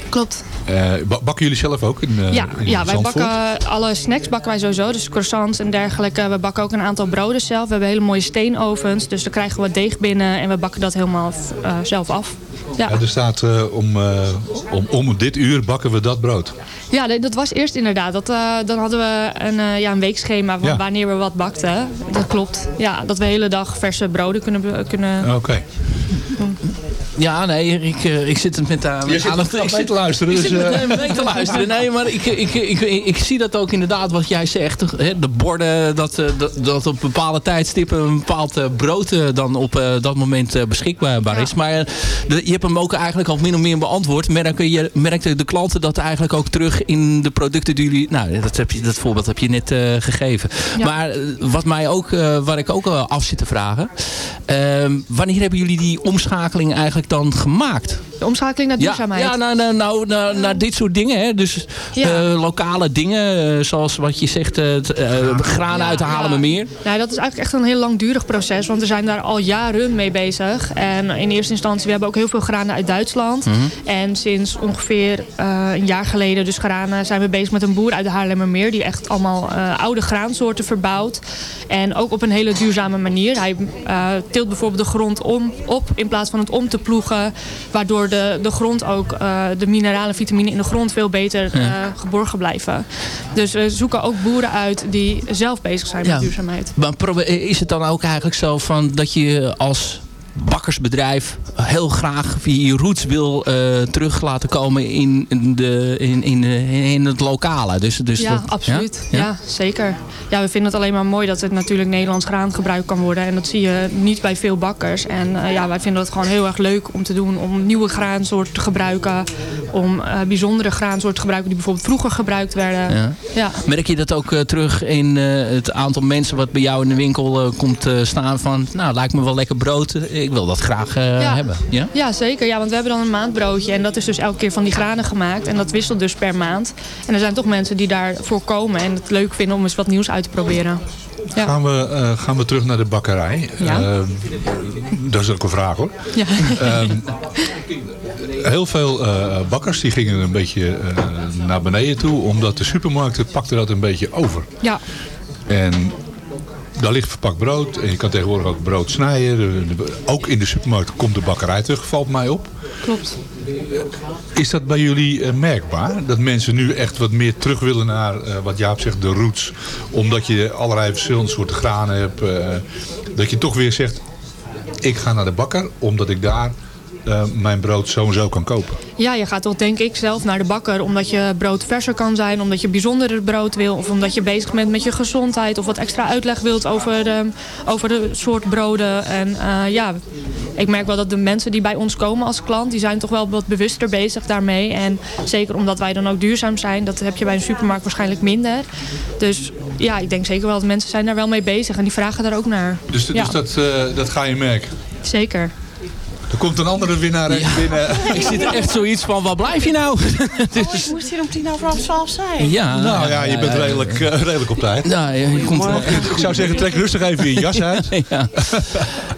Klopt. Eh, ba- bakken jullie zelf ook in, eh, ja, in ja, wij bakken alle snacks bakken wij sowieso. Dus croissants en dergelijke. We bakken ook een aantal broden zelf. We hebben hele mooie steenovens. Dus dan krijgen we deeg binnen. En we bakken dat helemaal eh, zelf af. Ja. Ja, er staat om, om, om dit uur bakken we dat brood. Ja, dat was eerst inderdaad. Dat, dan hadden we een, ja, een weekschema van Ja. wanneer we wat bakten. Dat klopt. Ja, dat we de hele dag verse broden kunnen... kunnen Oké. Ja, nee, ik, eh, ik zit het met, uh, Je zit aandacht- ik mee zit- te luisteren, Ik dus, zit met, mee te luisteren. Nee, maar ik, ik, ik, ik, ik zie dat ook inderdaad wat jij zegt. Hè, de borden, dat, eh, dat, dat op bepaalde tijdstippen een bepaald brood dan op eh, dat moment eh, beschikbaar is. Maar de- je hebt hem ook eigenlijk al min of meer beantwoord. Merken je, merkten de klanten dat eigenlijk ook terug in de producten die jullie... Nou, dat, heb je, dat voorbeeld heb je net eh, gegeven. Maar wat mij ook, eh, waar ik ook af zit te vragen. ehm, wanneer hebben jullie die omschakeling eigenlijk dan gemaakt? De omschakeling naar duurzaamheid. Ja, nou, nou, nou, nou, naar dit soort dingen. Hè. Dus Ja. eh, lokale dingen, eh, zoals wat je zegt, t- eh, granen uit de Halen meer. Nou, dat is eigenlijk echt een heel langdurig proces. Want we zijn daar al jaren mee bezig. En in eerste instantie, we hebben ook heel veel granen uit Duitsland. Mhm. En sinds ongeveer eh, een jaar geleden, dus granen, zijn we bezig met een boer uit de Haarlemmermeer. Die echt allemaal eh, oude graansoorten verbouwt. En ook op een hele duurzame manier. Hij eh, tilt bijvoorbeeld de grond om, op in plaats van het om te ploegen. Waardoor de, de grond ook, eh, de mineralen en vitamine in de grond veel beter eh, geborgen blijven. Dus we zoeken ook boeren uit die zelf bezig zijn met duurzaamheid. Maar is het dan ook eigenlijk zo van dat je als bakkersbedrijf heel graag via je roots wil eh, terug laten komen in, de, in, in, in het lokale? Dus, dus ja, dat- absoluut. Ja? zeker. Ja, we vinden het alleen maar mooi dat het natuurlijk Nederlands graan gebruikt kan worden. En dat zie je niet bij veel bakkers. En eh, ja, wij vinden het gewoon heel erg leuk om te doen. Om nieuwe graansoorten te gebruiken. Om eh, bijzondere graansoorten te gebruiken die bijvoorbeeld vroeger gebruikt werden. Ja. Ja. Merk je dat ook terug in het aantal mensen wat bij jou in de winkel komt staan van... Nou, lijkt me wel lekker brood. Ik wil dat graag eh, Ja. hebben. Ja? Ja, zeker. Ja, want we hebben dan een maandbroodje. En dat is dus elke keer van die granen gemaakt. En dat wisselt dus per maand. En er zijn toch mensen die daarvoor komen. En het leuk vinden om eens wat nieuws uit te proberen. Ja. Gaan, we, eh, gaan we terug naar de bakkerij. Ja. Eh, dat is ook een vraag hoor. Ja. Ehm, heel veel eh, bakkers die gingen een beetje eh, naar beneden toe. Omdat de supermarkten pakten dat een beetje over. Ja. En daar ligt verpakt brood. En je kan tegenwoordig ook brood snijden. De- de- ook in de supermarkt komt de bakkerij terug, valt mij op. Klopt. Is dat bij jullie eh, merkbaar? Dat mensen nu echt wat meer terug willen naar, eh, wat Jaap zegt, de roots. Omdat je allerlei verschillende soorten granen hebt. eh, dat je toch weer zegt, ik ga naar de bakker. Omdat ik daar eh, mijn brood zo en zo kan kopen? Ja, je gaat toch denk ik zelf naar de bakker omdat je brood verser kan zijn, omdat je bijzonderder brood wil of omdat je bezig bent met je gezondheid of wat extra uitleg wilt over de, over de soort broden. En eh, ja, ik merk wel dat de mensen die bij ons komen als klant, die zijn toch wel wat bewuster bezig daarmee. En zeker omdat wij dan ook duurzaam zijn, dat heb je bij een supermarkt waarschijnlijk minder. Dus ja, ik denk zeker wel dat mensen zijn daar wel mee bezig en die vragen daar ook naar. Dus, ja, dus dat, dat ga je merken. Zeker. Er komt een andere winnaar binnen. Ik zit er echt zoiets van, waar blijf je nou? Oh, ik moest hier om tien over half twaalf zijn. Ja, nou ja, je bent redelijk, eh, redelijk op tijd. Ja, je komt Ik zou zeggen, trek rustig even je jas uit. ja.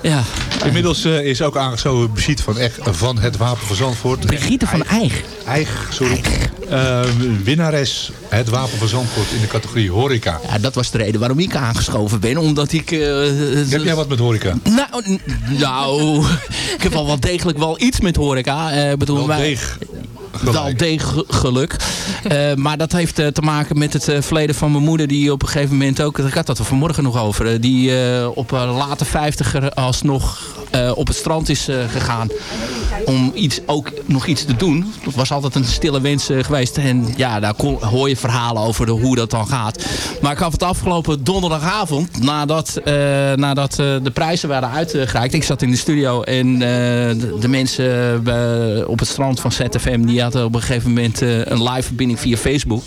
ja. Inmiddels eh, is ook aangeschoven Brigitte van Eg van het Wapen van Zandvoort. Brigitte van Eig. Eig, sorry. Eh, winnares het Wapen van Zandvoort in de categorie horeca. Ja, dat was de reden waarom ik aangeschoven ben. Omdat ik... eh, Heb jij wat met horeca? Nou, nou ik heb wel wel degelijk wel iets met horeca. Ik bedoel, Wel deeg. Wel degelijk. Eh, maar dat heeft te maken met het verleden van mijn moeder. Die op een gegeven moment ook... Ik had dat er vanmorgen nog over. die op een late vijftiger alsnog op het strand is gegaan. Om iets, ook nog iets te doen. Dat was altijd een stille wens eh, geweest. En ja, daar hoor je verhalen over hoe dat dan gaat. Maar ik had het afgelopen donderdagavond. Nadat, eh, nadat eh, de prijzen waren uitgereikt. Ik zat in de studio. En de, mensen op het strand van ZFM. Die hadden op een gegeven moment een live verbinding via Facebook.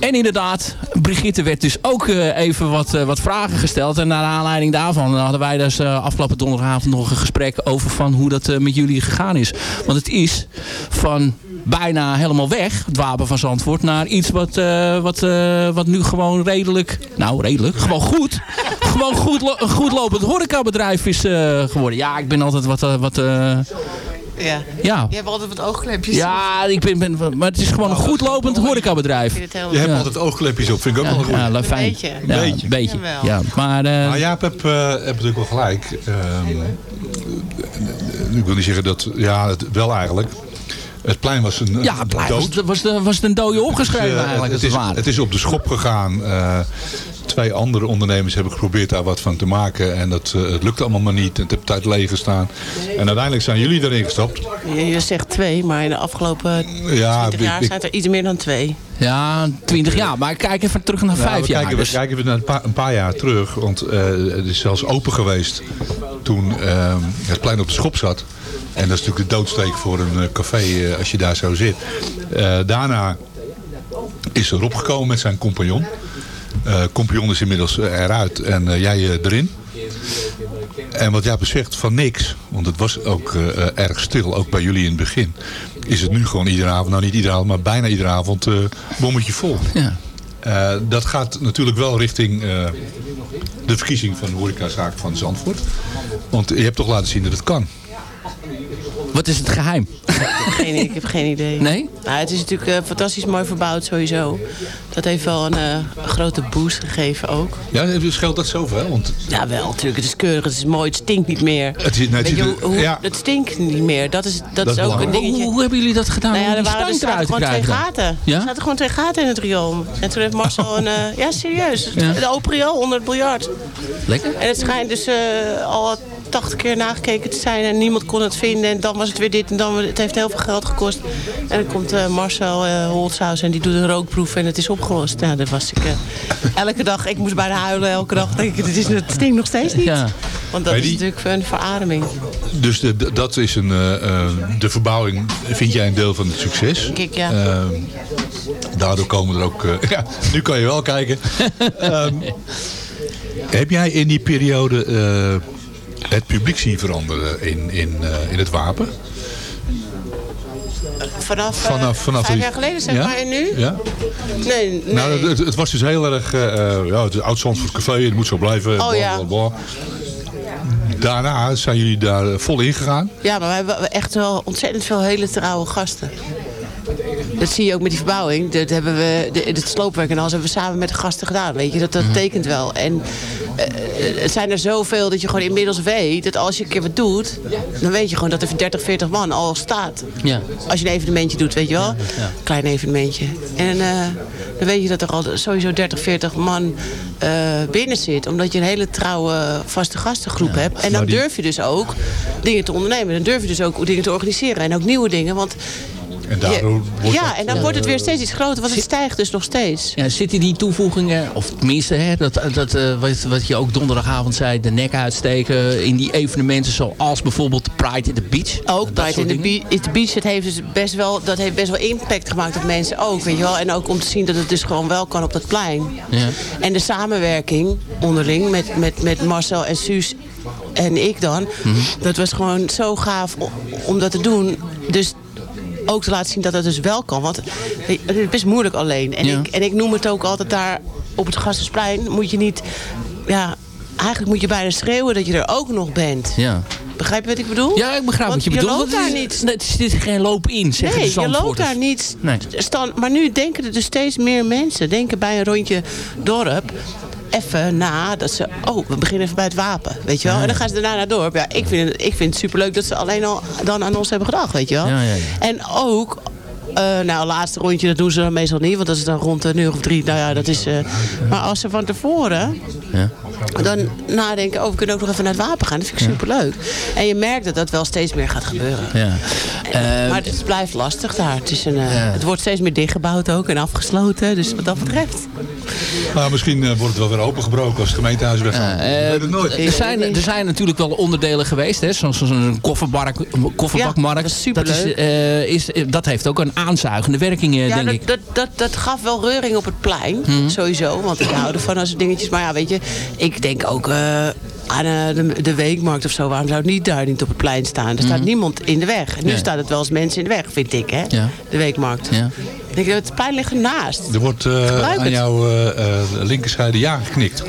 En inderdaad, Brigitte werd dus ook even wat, wat vragen gesteld. En naar aanleiding daarvan hadden wij dus afgelopen donderdagavond nog een gesprek over van hoe dat met jullie gegaan is. Want het is van bijna helemaal weg, het wapen van Zandvoort, naar iets wat, eh, wat, eh, wat nu gewoon redelijk, nou redelijk, gewoon goed, gewoon goed, een goed lopend horecabedrijf is eh, geworden. Ja, ik ben altijd wat, wat Ja. Ja. Je hebt altijd wat oogklepjes. ja, ik ben, ben, maar het is gewoon een goed lopend horecabedrijf. Je hebt altijd oogklepjes op, vind ik ook wel goed. Ja, beetje. Een beetje. Een beetje. Ja, maar, eh, Maar Jaap heb, eh, heb natuurlijk wel gelijk. Ehm, ik wil niet zeggen dat... Ja, het, wel eigenlijk. Het plein was een, ja, het dood. was, het- was, de, was het een dode opgeschreven eh, eigenlijk, het, is, het is op de schop gegaan. Eh, twee andere ondernemers hebben geprobeerd daar wat van te maken. En dat, eh, het lukte allemaal maar niet. Het heeft tijd leeg gestaan. En uiteindelijk zijn jullie erin gestapt. Je, je zegt twee, maar in de afgelopen Ja, 20 jaar ik- zijn er iets meer dan twee. Ja, 20 jaar. Maar kijk even terug naar Nou, vijf jaar. Kijken, Dus- we kijken even naar een paar, een paar jaar terug. Want eh, het is zelfs open geweest toen eh, het plein op de schop zat. En dat is natuurlijk de doodsteek voor een eh, café eh, als je daar zo zit. Eh, daarna is er Rob gekomen met zijn compagnon. Eh compagnon is inmiddels eh, eruit en eh, jij erin. En wat jij zegt van niks, want het was ook erg stil, ook bij jullie in het begin. Is het nu gewoon iedere avond, nou niet iedere avond, maar bijna iedere avond bommetje vol. Ja. Dat gaat natuurlijk wel richting de verkiezing van de horecazaak van Zandvoort. Want je hebt toch laten zien dat het kan. Wat is het geheim? Geen, ik heb geen idee. Nee? Nou, het is natuurlijk eh, fantastisch mooi verbouwd sowieso. Dat heeft wel een eh, grote boost gegeven ook. Ja, scheelt dat zoveel? Want Ja, wel natuurlijk. Het is keurig, het is mooi, het stinkt niet meer. het, is- nee, het Weet je, is- hoe, hoe- ja, Het stinkt niet meer. Dat is, dat Dat is ook een dingetje. Hoe, hoe hebben jullie dat gedaan Nou ja, er waren er eruit gewoon twee krijgen? gaten. Ja? Er zaten gewoon twee gaten in het riool. En toen heeft Marcel een... eh, ja, serieus. Ja. De open riool onder het biljart. Lekker. En het schijnt dus eh, al 80 keer nagekeken te zijn en niemand kon het vinden. En dan was het weer dit en dan... Het heeft heel veel geld gekost. En dan komt eh, Marcel eh Holthuis en die doet een rookproef en het is opgelost. Ja, dat was ik... eh, elke dag, ik moest bijna huilen elke dag. Denk ik, het, is, het stinkt nog steeds niet. Ja. Want dat is natuurlijk een verademing. dus de, de- dat is een, de verbouwing, vind jij een deel van het succes? Denk ik, ja. Daardoor komen er ook... eh, ja, nu kan je wel kijken. Ehm, heb jij in die periode eh, het publiek zien veranderen in, in, eh, in het wapen? Vanaf, eh, Vanaf- vanaf vijf jaar geleden, zeg Ja? maar, en nu? Ja? Nee, nee. Nou, het, het was dus heel erg... eh, ja, het is oud Zandvoort Café, het moet zo blijven. Oh, bla, ja. bla, bla. Daarna zijn jullie daar vol in gegaan. Ja, maar we hebben echt wel ontzettend veel hele trouwe gasten. Dat zie je ook met die verbouwing. Dat hebben we, de, het sloopwerk en alles hebben we samen met de gasten gedaan. Weet je, dat, dat tekent wel. En het zijn er zoveel dat je gewoon inmiddels weet dat als je een keer wat doet, dan weet je gewoon dat er 30, 40 man al staat. Ja. Als je een evenementje doet, weet je wel. Klein evenementje. En eh, dan weet je dat er al sowieso 30, 40 man eh, binnen zit. Omdat je een hele trouwe vaste gastengroep hebt. En dan Maar die- durf je dus ook dingen te ondernemen. Dan durf je dus ook dingen te organiseren. En ook nieuwe dingen. Want En daardoor wordt ja, dat, en dan eh, wordt het weer steeds iets groter. Want het stijgt dus nog steeds. Ja, zitten die toevoegingen, of tenminste, hè, dat, dat, eh, wat, wat je ook donderdagavond zei, de nek uitsteken in die evenementen zoals bijvoorbeeld Pride in the Beach. Ook Dat Pride in the. Be- in the Beach, het heeft dus best wel, dat heeft best wel impact gemaakt op mensen ook, weet je wel. En ook om te zien dat het dus gewoon wel kan op dat plein. Ja. En de samenwerking onderling met, met, met Marcel en Suus en ik dan, Mhm. dat was gewoon zo gaaf om, om dat te doen. Dus ook te laten zien dat het dus wel kan. Want je, het is best moeilijk alleen. En, Ja. ik, en ik noem het ook altijd daar op het Gassersplein, moet je niet, ja, eigenlijk moet je bijna schreeuwen dat je er ook nog bent. Ja. Begrijp je wat ik bedoel? Ja, ik begrijp Want wat je bedoelt. loopt want daar het is- niet. Het zit geen loop in, zeggen nee, de je loopt daar niet Nee. stand. Maar nu denken er dus steeds meer mensen. Denken bij een rondje dorp even na dat ze... Oh, we beginnen even bij het wapen, weet je wel. En dan gaan ze daarna naar het dorp. Ja, ik vind, het, ik vind het superleuk dat ze alleen al dan aan ons hebben gedacht, weet je wel. Ja, ja, ja. En ook... eh, nou, laatste rondje, dat doen ze dan meestal niet. Want dat is dan rond een uur of drie. Nou ja, dat is... eh, maar als ze van tevoren Ja. Dan nadenken... Oh, we kunnen ook nog even naar het wapen gaan. Dat vind ik superleuk. En je merkt dat dat wel steeds meer gaat gebeuren. Ja. Eh, Maar het blijft lastig daar. Het, is een, eh, Ja. het wordt steeds meer dichtgebouwd ook en afgesloten. Dus wat dat betreft. Nou, misschien eh, wordt het wel weer opengebroken als het gemeentehuis weggaat. Ik weet het nooit. Er zijn, er zijn natuurlijk wel onderdelen geweest, hè, zoals kofferbark, kofferbakmarkt. Ja, dat is dat, is, eh, is, dat heeft ook een aanzuigende werking, eh, Ja, denk dat, ik. dat, dat, dat gaf wel reuring op het plein. Mhm. Sowieso. Want ik hou ervan als dingetjes. Maar ja, weet je. Ik denk ook eh, aan eh, de, de weekmarkt of zo. Waarom zou het niet daar niet op het plein staan? Er staat Mhm. niemand in de weg. En nu Ja. staat het wel eens mensen in de weg, vind ik. Hè? Ja. De weekmarkt. Ja. Ik denk, het plein ligt ernaast. Er wordt eh, aan het. jouw eh, eh, linkerzijde ja geknikt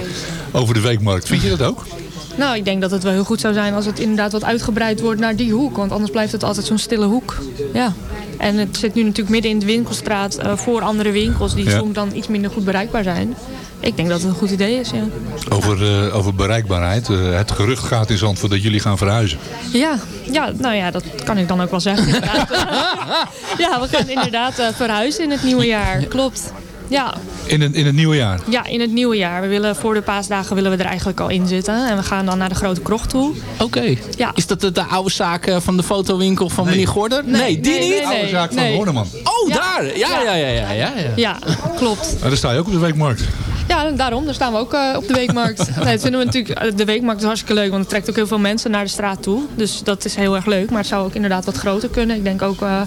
over de weekmarkt. Vind je dat ook? Nou, ik denk dat het wel heel goed zou zijn als het inderdaad wat uitgebreid wordt naar die hoek. Want anders blijft het altijd zo'n stille hoek. Ja. En het zit nu natuurlijk midden in de winkelstraat eh, voor andere winkels die Ja. soms dan iets minder goed bereikbaar zijn. Ik denk dat het een goed idee is, ja. Over, eh, over bereikbaarheid. Eh, het gerucht gaat in Zandvoort dat jullie gaan verhuizen. Ja, ja, nou ja, dat kan ik dan ook wel zeggen. ja, we gaan inderdaad eh, verhuizen in het nieuwe jaar. Klopt. Ja, In, het- in het nieuwe jaar. ja, in het nieuwe jaar. We willen voor de paasdagen willen we er eigenlijk al in zitten. En we gaan dan naar de grote krocht toe. Oké. Ja. Is dat de, de oude zaak van de fotowinkel van meneer Gorder? Nee, die nee, niet? nee, Oude zaak van nee. Horneman. Oh, Ja. daar! Ja, ja, ja, ja, ja. ja. Ja, klopt. Nou, daar sta je ook op de weekmarkt. Ja, daarom. Daar staan we ook eh, op de weekmarkt. Nee, dat vinden we natuurlijk, eh, de weekmarkt is hartstikke leuk, want het trekt ook heel veel mensen naar de straat toe. Dus dat is heel erg leuk. Maar het zou ook inderdaad wat groter kunnen. Ik denk ook eh,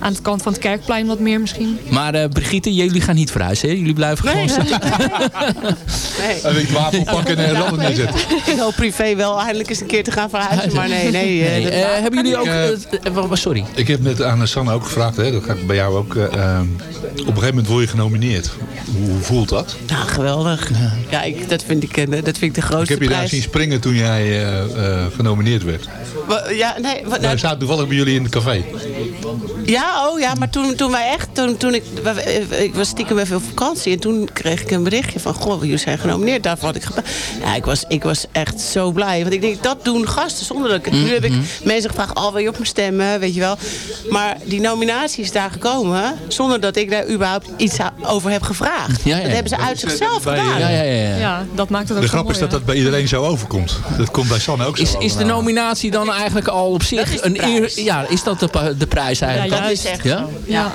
aan de kant van het kerkplein wat meer misschien. Maar eh, Brigitte, jullie gaan niet verhuizen, hè? Jullie blijven gewoon staan. Nee. En ik wapen pakken en er anders neerzetten. Ik hoop privé wel eindelijk eens een keer te gaan verhuizen. Maar nee, nee. eh, Nee, eh, hebben jullie ook... Sorry. Ik heb net aan Sanne ook gevraagd, hè, dat ga ik bij jou ook. eh, ehm, op een gegeven moment word je genomineerd. Hoe, hoe voelt dat? Nou, geweldig. Ja, ik, dat, vind ik, eh, dat vind ik de Ik grootste heb je daar zien springen toen jij eh, eh, genomineerd werd. Ja, nee, wat, Wij nou, zaten toevallig bij jullie in het café. ja, oh ja, maar toen, toen wij echt, toen, toen ik, ik was stiekem even op vakantie en toen kreeg ik een berichtje van, goh, jullie zijn genomineerd, daarvoor had ik gebeld. Ja, ik was, ik was echt zo blij, want ik denk, dat doen gasten zonder dat ik, nu heb ik mensen gevraagd, oh, wil je op me stemmen, weet je wel. Maar die nominatie is daar gekomen, zonder dat ik daar überhaupt iets over heb gevraagd. Ja, ja. Dat hebben ze uit zichzelf Bij, gedaan. eh, Ja, ja, ja. ja. Ja, dat maakt het ook De grap is dat dat bij iedereen zo overkomt. Dat komt bij Sanne ook zo Is, is de nominatie dan eigenlijk al op zich een eer? Ja, is dat de, de prijs eigenlijk? Echt Ja? zo. Ja.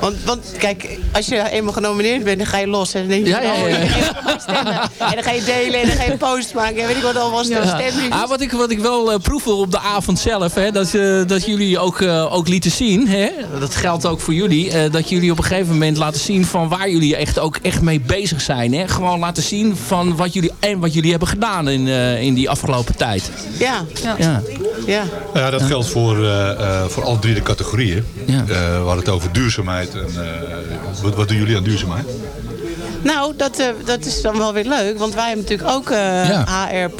Want, want kijk, als je eenmaal genomineerd bent, dan ga je los. En dan denk je, Ja, ja, ja. oh, stemmen. En dan ga je delen en dan ga je post maken. En weet ik wat allemaal ja. stemmen. Ah, wat, ik, wat ik wel eh, proefde op de avond zelf, hè, dat, eh, dat jullie ook, eh, ook lieten zien, hè, dat geldt ook voor jullie, eh, dat jullie op een gegeven moment laten zien van waar jullie echt ook echt mee bezig zijn. Hè. Gewoon laten zien van wat jullie en wat jullie hebben gedaan in, eh, in die afgelopen tijd. Ja. Ja. Ja. Ja. Ja, dat geldt voor, eh, eh, voor alle drie de categorieën. Ja. Eh, we hadden het over duurzaamheid. En, eh, wat, wat doen jullie aan duurzaamheid? Nou, dat, eh, dat is dan wel weer leuk. Want wij hebben natuurlijk ook eh, HR++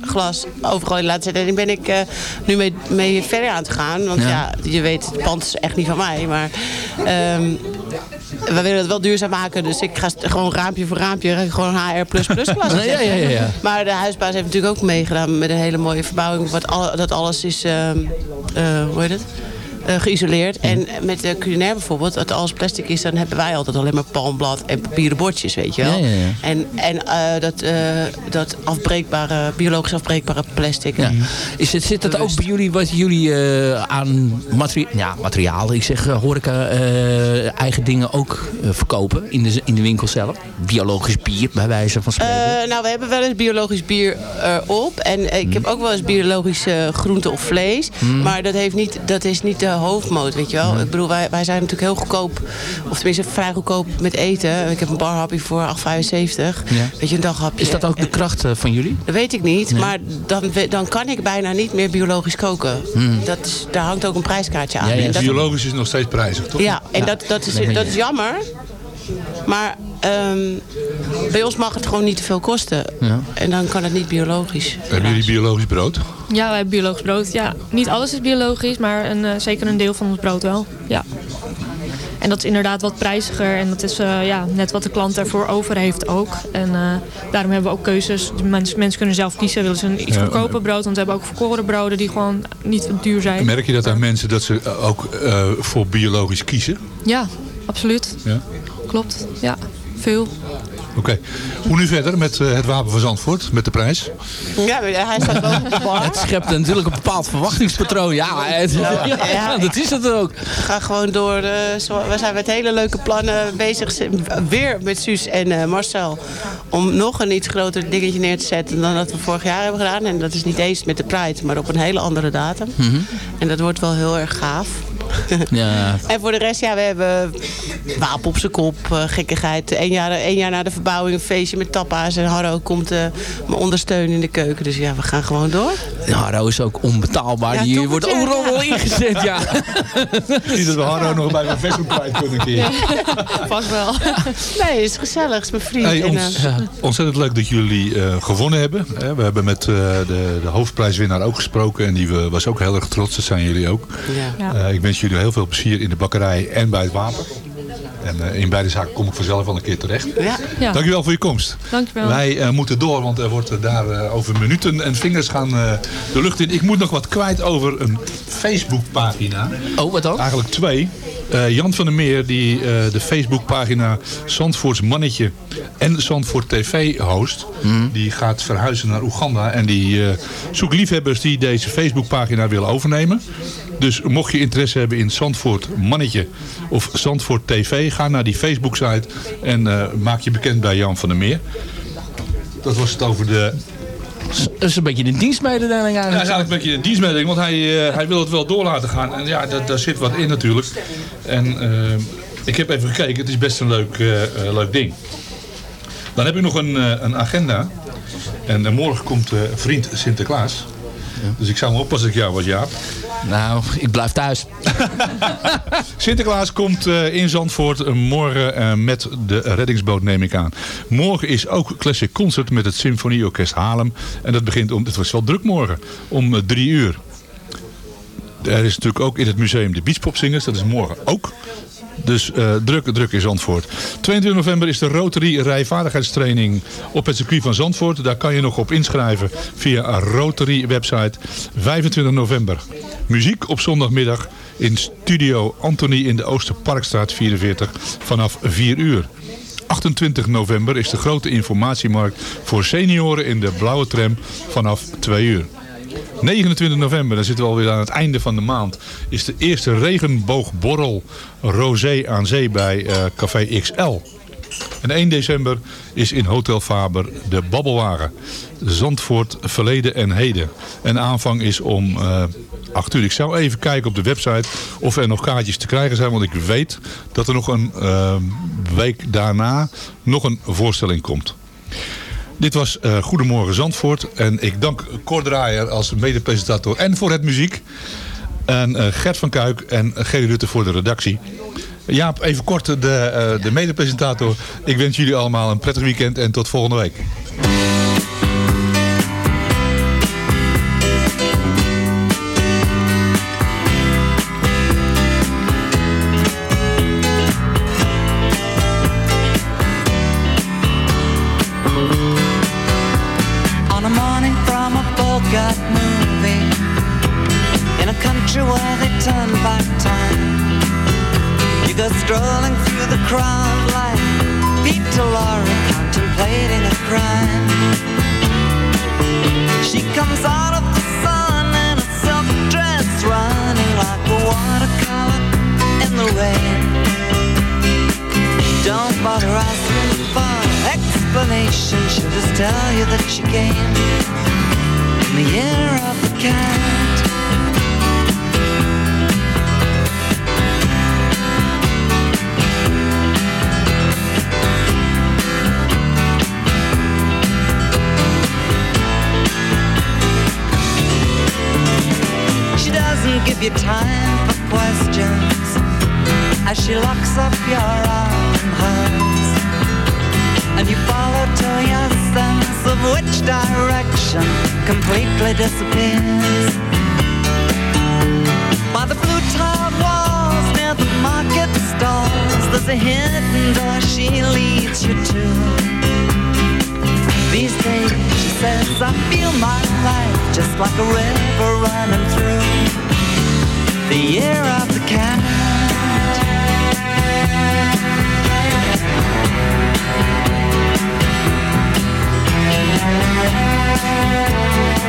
glas overal in laten zetten. En daar ben ik eh, nu mee, mee verder aan het gaan. Want Ja. ja. je weet, het pand is echt niet van mij. Maar ehm, we willen het wel duurzaam maken. Dus ik ga gewoon raampje voor raampje gewoon HR++ glas Ja, ja, ja, ja. Maar de huisbaas heeft natuurlijk ook meegedaan met een hele mooie verbouwing. Wat alle, dat alles is, ehm, eh, hoe heet het? Eh, geïsoleerd. En met de culinair bijvoorbeeld, dat alles plastic is, dan hebben wij altijd alleen maar palmblad en papieren bordjes, weet je wel. Ja, ja, ja. En, en eh, dat, eh, dat afbreekbare, biologisch afbreekbare plastic. Ja. Is het, zit het ook bij jullie wat jullie eh, aan materie ja, materialen, ik zeg eh, horeca, eh, eigen dingen ook eh, verkopen in de, in de winkel zelf? Biologisch bier, bij wijze van spreken. Eh, nou, we hebben wel eens biologisch bier eh, op. En eh, ik heb ook wel eens biologische groente of vlees. Hmm. Maar dat, heeft niet, dat is niet de hoofdmoot, weet je wel. Ik bedoel, wij, wij zijn natuurlijk heel goedkoop. Of tenminste vrij goedkoop met eten. Ik heb een barhapje voor 8,75. Ja. Weet je, een daghapje. Is dat ook de kracht eh, van jullie? Dat weet ik niet, Nee. maar dan, dan kan ik bijna niet meer biologisch koken. Hmm. Dat is, daar hangt ook een prijskaartje aan. En dat- Biologisch is nog steeds prijzig, toch? ja, en dat, dat, is, dat is jammer. Maar ehm, bij ons mag het gewoon niet te veel kosten. Ja. En dan kan het niet biologisch. Hebben jullie biologisch brood? Ja, wij hebben biologisch brood. Ja, niet alles is biologisch, maar een, eh, zeker een deel van ons brood wel. Ja. En dat is inderdaad wat prijziger. En dat is eh, ja, net wat de klant ervoor over heeft ook. En eh, daarom hebben we ook keuzes. De mens- mensen kunnen zelf kiezen. Willen ze een iets Ja. goedkoper brood? Want we hebben ook verkoren broden die gewoon niet duur zijn. Merk je dat aan mensen dat ze ook eh, voor biologisch kiezen? Ja, absoluut. Ja. Klopt. Ja, veel. Oké. Hoe nu verder met eh, het Wapen van Zandvoort, met de prijs? Ja, hij staat wel op de bar. Het schept natuurlijk een bepaald verwachtingspatroon. Ja, het- Ja, ja, dat is het ook. We gaan gewoon door. eh, zo- we zijn met hele leuke plannen bezig. Weer met Suus en eh, Marcel. Om nog een iets groter dingetje neer te zetten dan dat we vorig jaar hebben gedaan. En dat is niet eens met de Pride, maar op een hele andere datum. Mhm. En dat wordt wel heel erg gaaf. Ja. En voor de rest, ja, we hebben wapen op zijn kop, gekkigheid. Eén jaar, één jaar na de verbouwing een feestje met tapa's. En Harro komt eh, me ondersteunen in de keuken. Dus ja, we gaan gewoon door. Harro is ook onbetaalbaar. Ja, toch wordt ja. overal wel ingezet, ja. Niet dat we Harro nog bij mijn kwijt kunnen een keer. Vast wel. Nee, het is gezellig. Het is mijn vriend. Hey, ons- eh, Ontzettend leuk dat jullie eh, gewonnen hebben. Hè, We hebben met eh, de, de hoofdprijswinnaar ook gesproken. En die we- was ook heel erg trots. Dat zijn jullie ook. Ja. Eh, ik wens jullie heel veel plezier in de bakkerij en bij het wapen. En eh, in beide zaken kom ik vanzelf wel een keer terecht. Ja. Ja. Dankjewel voor je komst. Dankjewel. Wij eh, moeten door, want er wordt eh, daar over minuten en vingers gaan eh, de lucht in. Ik moet nog wat kwijt over een Facebookpagina. Oh, wat dan? Eigenlijk twee. Eh, Jan van der Meer, die eh, de Facebookpagina Zandvoorts Mannetje en Zandvoort TV host. Die gaat verhuizen naar Oeganda. En die eh, zoekt liefhebbers die deze Facebookpagina willen overnemen. Dus mocht je interesse hebben in Zandvoort Mannetje of Zandvoort TV, ga naar die Facebook-site en eh, maak je bekend bij Jan van der Meer. Dat was het over de Dat is een beetje een dienstmededeling ja, dat is eigenlijk. eigenlijk een beetje een dienstmededeling, want hij, eh, hij wil het wel door laten gaan. En ja, daar, daar zit wat in natuurlijk. En eh, ik heb even gekeken, het is best een leuk, leuk ding. Dan heb ik nog een, eh, een agenda. En morgen komt eh, vriend Sinterklaas. Dus ik zou me oppassen als ik jou was, Jaap. Nou, ik blijf thuis. Sinterklaas komt eh, in Zandvoort eh, morgen eh, met de reddingsboot, neem ik aan. Morgen is ook Classic Concert met het Symfonieorkest Haarlem. En dat begint om, het was wel druk morgen, om drie uur. Er is natuurlijk ook in het museum de Beachpopzingers, dat is morgen ook. Dus eh, druk, druk in Zandvoort. 22 november is de Rotary rijvaardigheidstraining op het circuit van Zandvoort. Daar kan je nog op inschrijven via Rotary website. 25 november. Muziek op zondagmiddag in studio Anthony in de Oosterparkstraat 44 vanaf 4 uur. 28 november is de grote informatiemarkt voor senioren in de blauwe tram vanaf 2 uur. 29 november, dan zitten we alweer aan het einde van de maand, is de eerste regenboogborrel Rosé aan zee bij eh, Café XL. En 1 december is in Hotel Faber de Babbelwagen. Zandvoort Verleden en Heden. En aanvang is om eh 8 uur. Ik zou even kijken op de website of er nog kaartjes te krijgen zijn. Want ik weet dat er nog een eh, week daarna nog een voorstelling komt. Dit was eh, Goedemorgen Zandvoort. En ik dank Cor Draaier als mede-presentator en voor het muziek. En eh, Gert van Kuik en Gerry Rutte voor de redactie. Jaap, even kort de, eh, de medepresentator. Ik wens jullie allemaal een prettig weekend en tot volgende week. Like a river running through the year of the cat.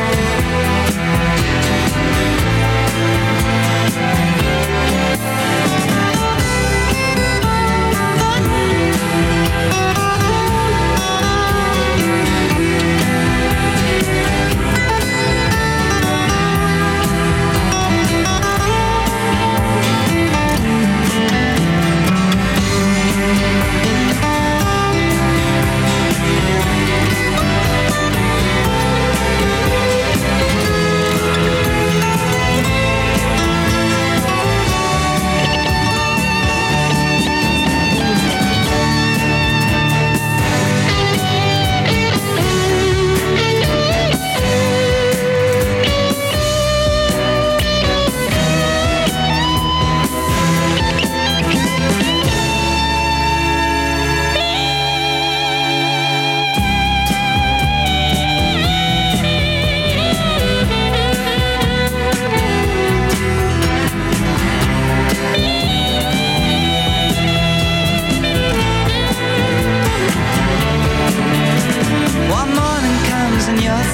Thank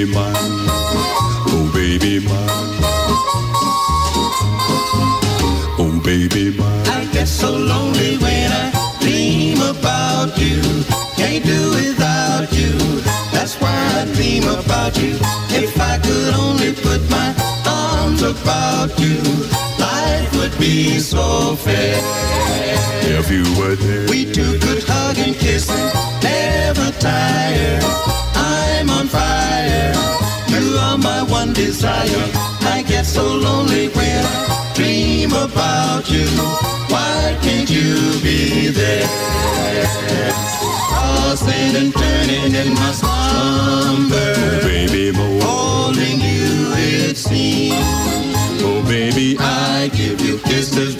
baby mine, oh baby mine, oh baby mine. I get so lonely when I dream about you. Can't do without you. That's why I dream about you. If I could only put my arms about you, life would be so fair. If you were there, We two could hug and kiss and never tire. I'm fire. You are my one desire. I get so lonely when I dream about you. Why can't you be there? Tossing and turning in my slumber. Oh, baby, boy. holding you, it seems. Oh, baby, I give you kisses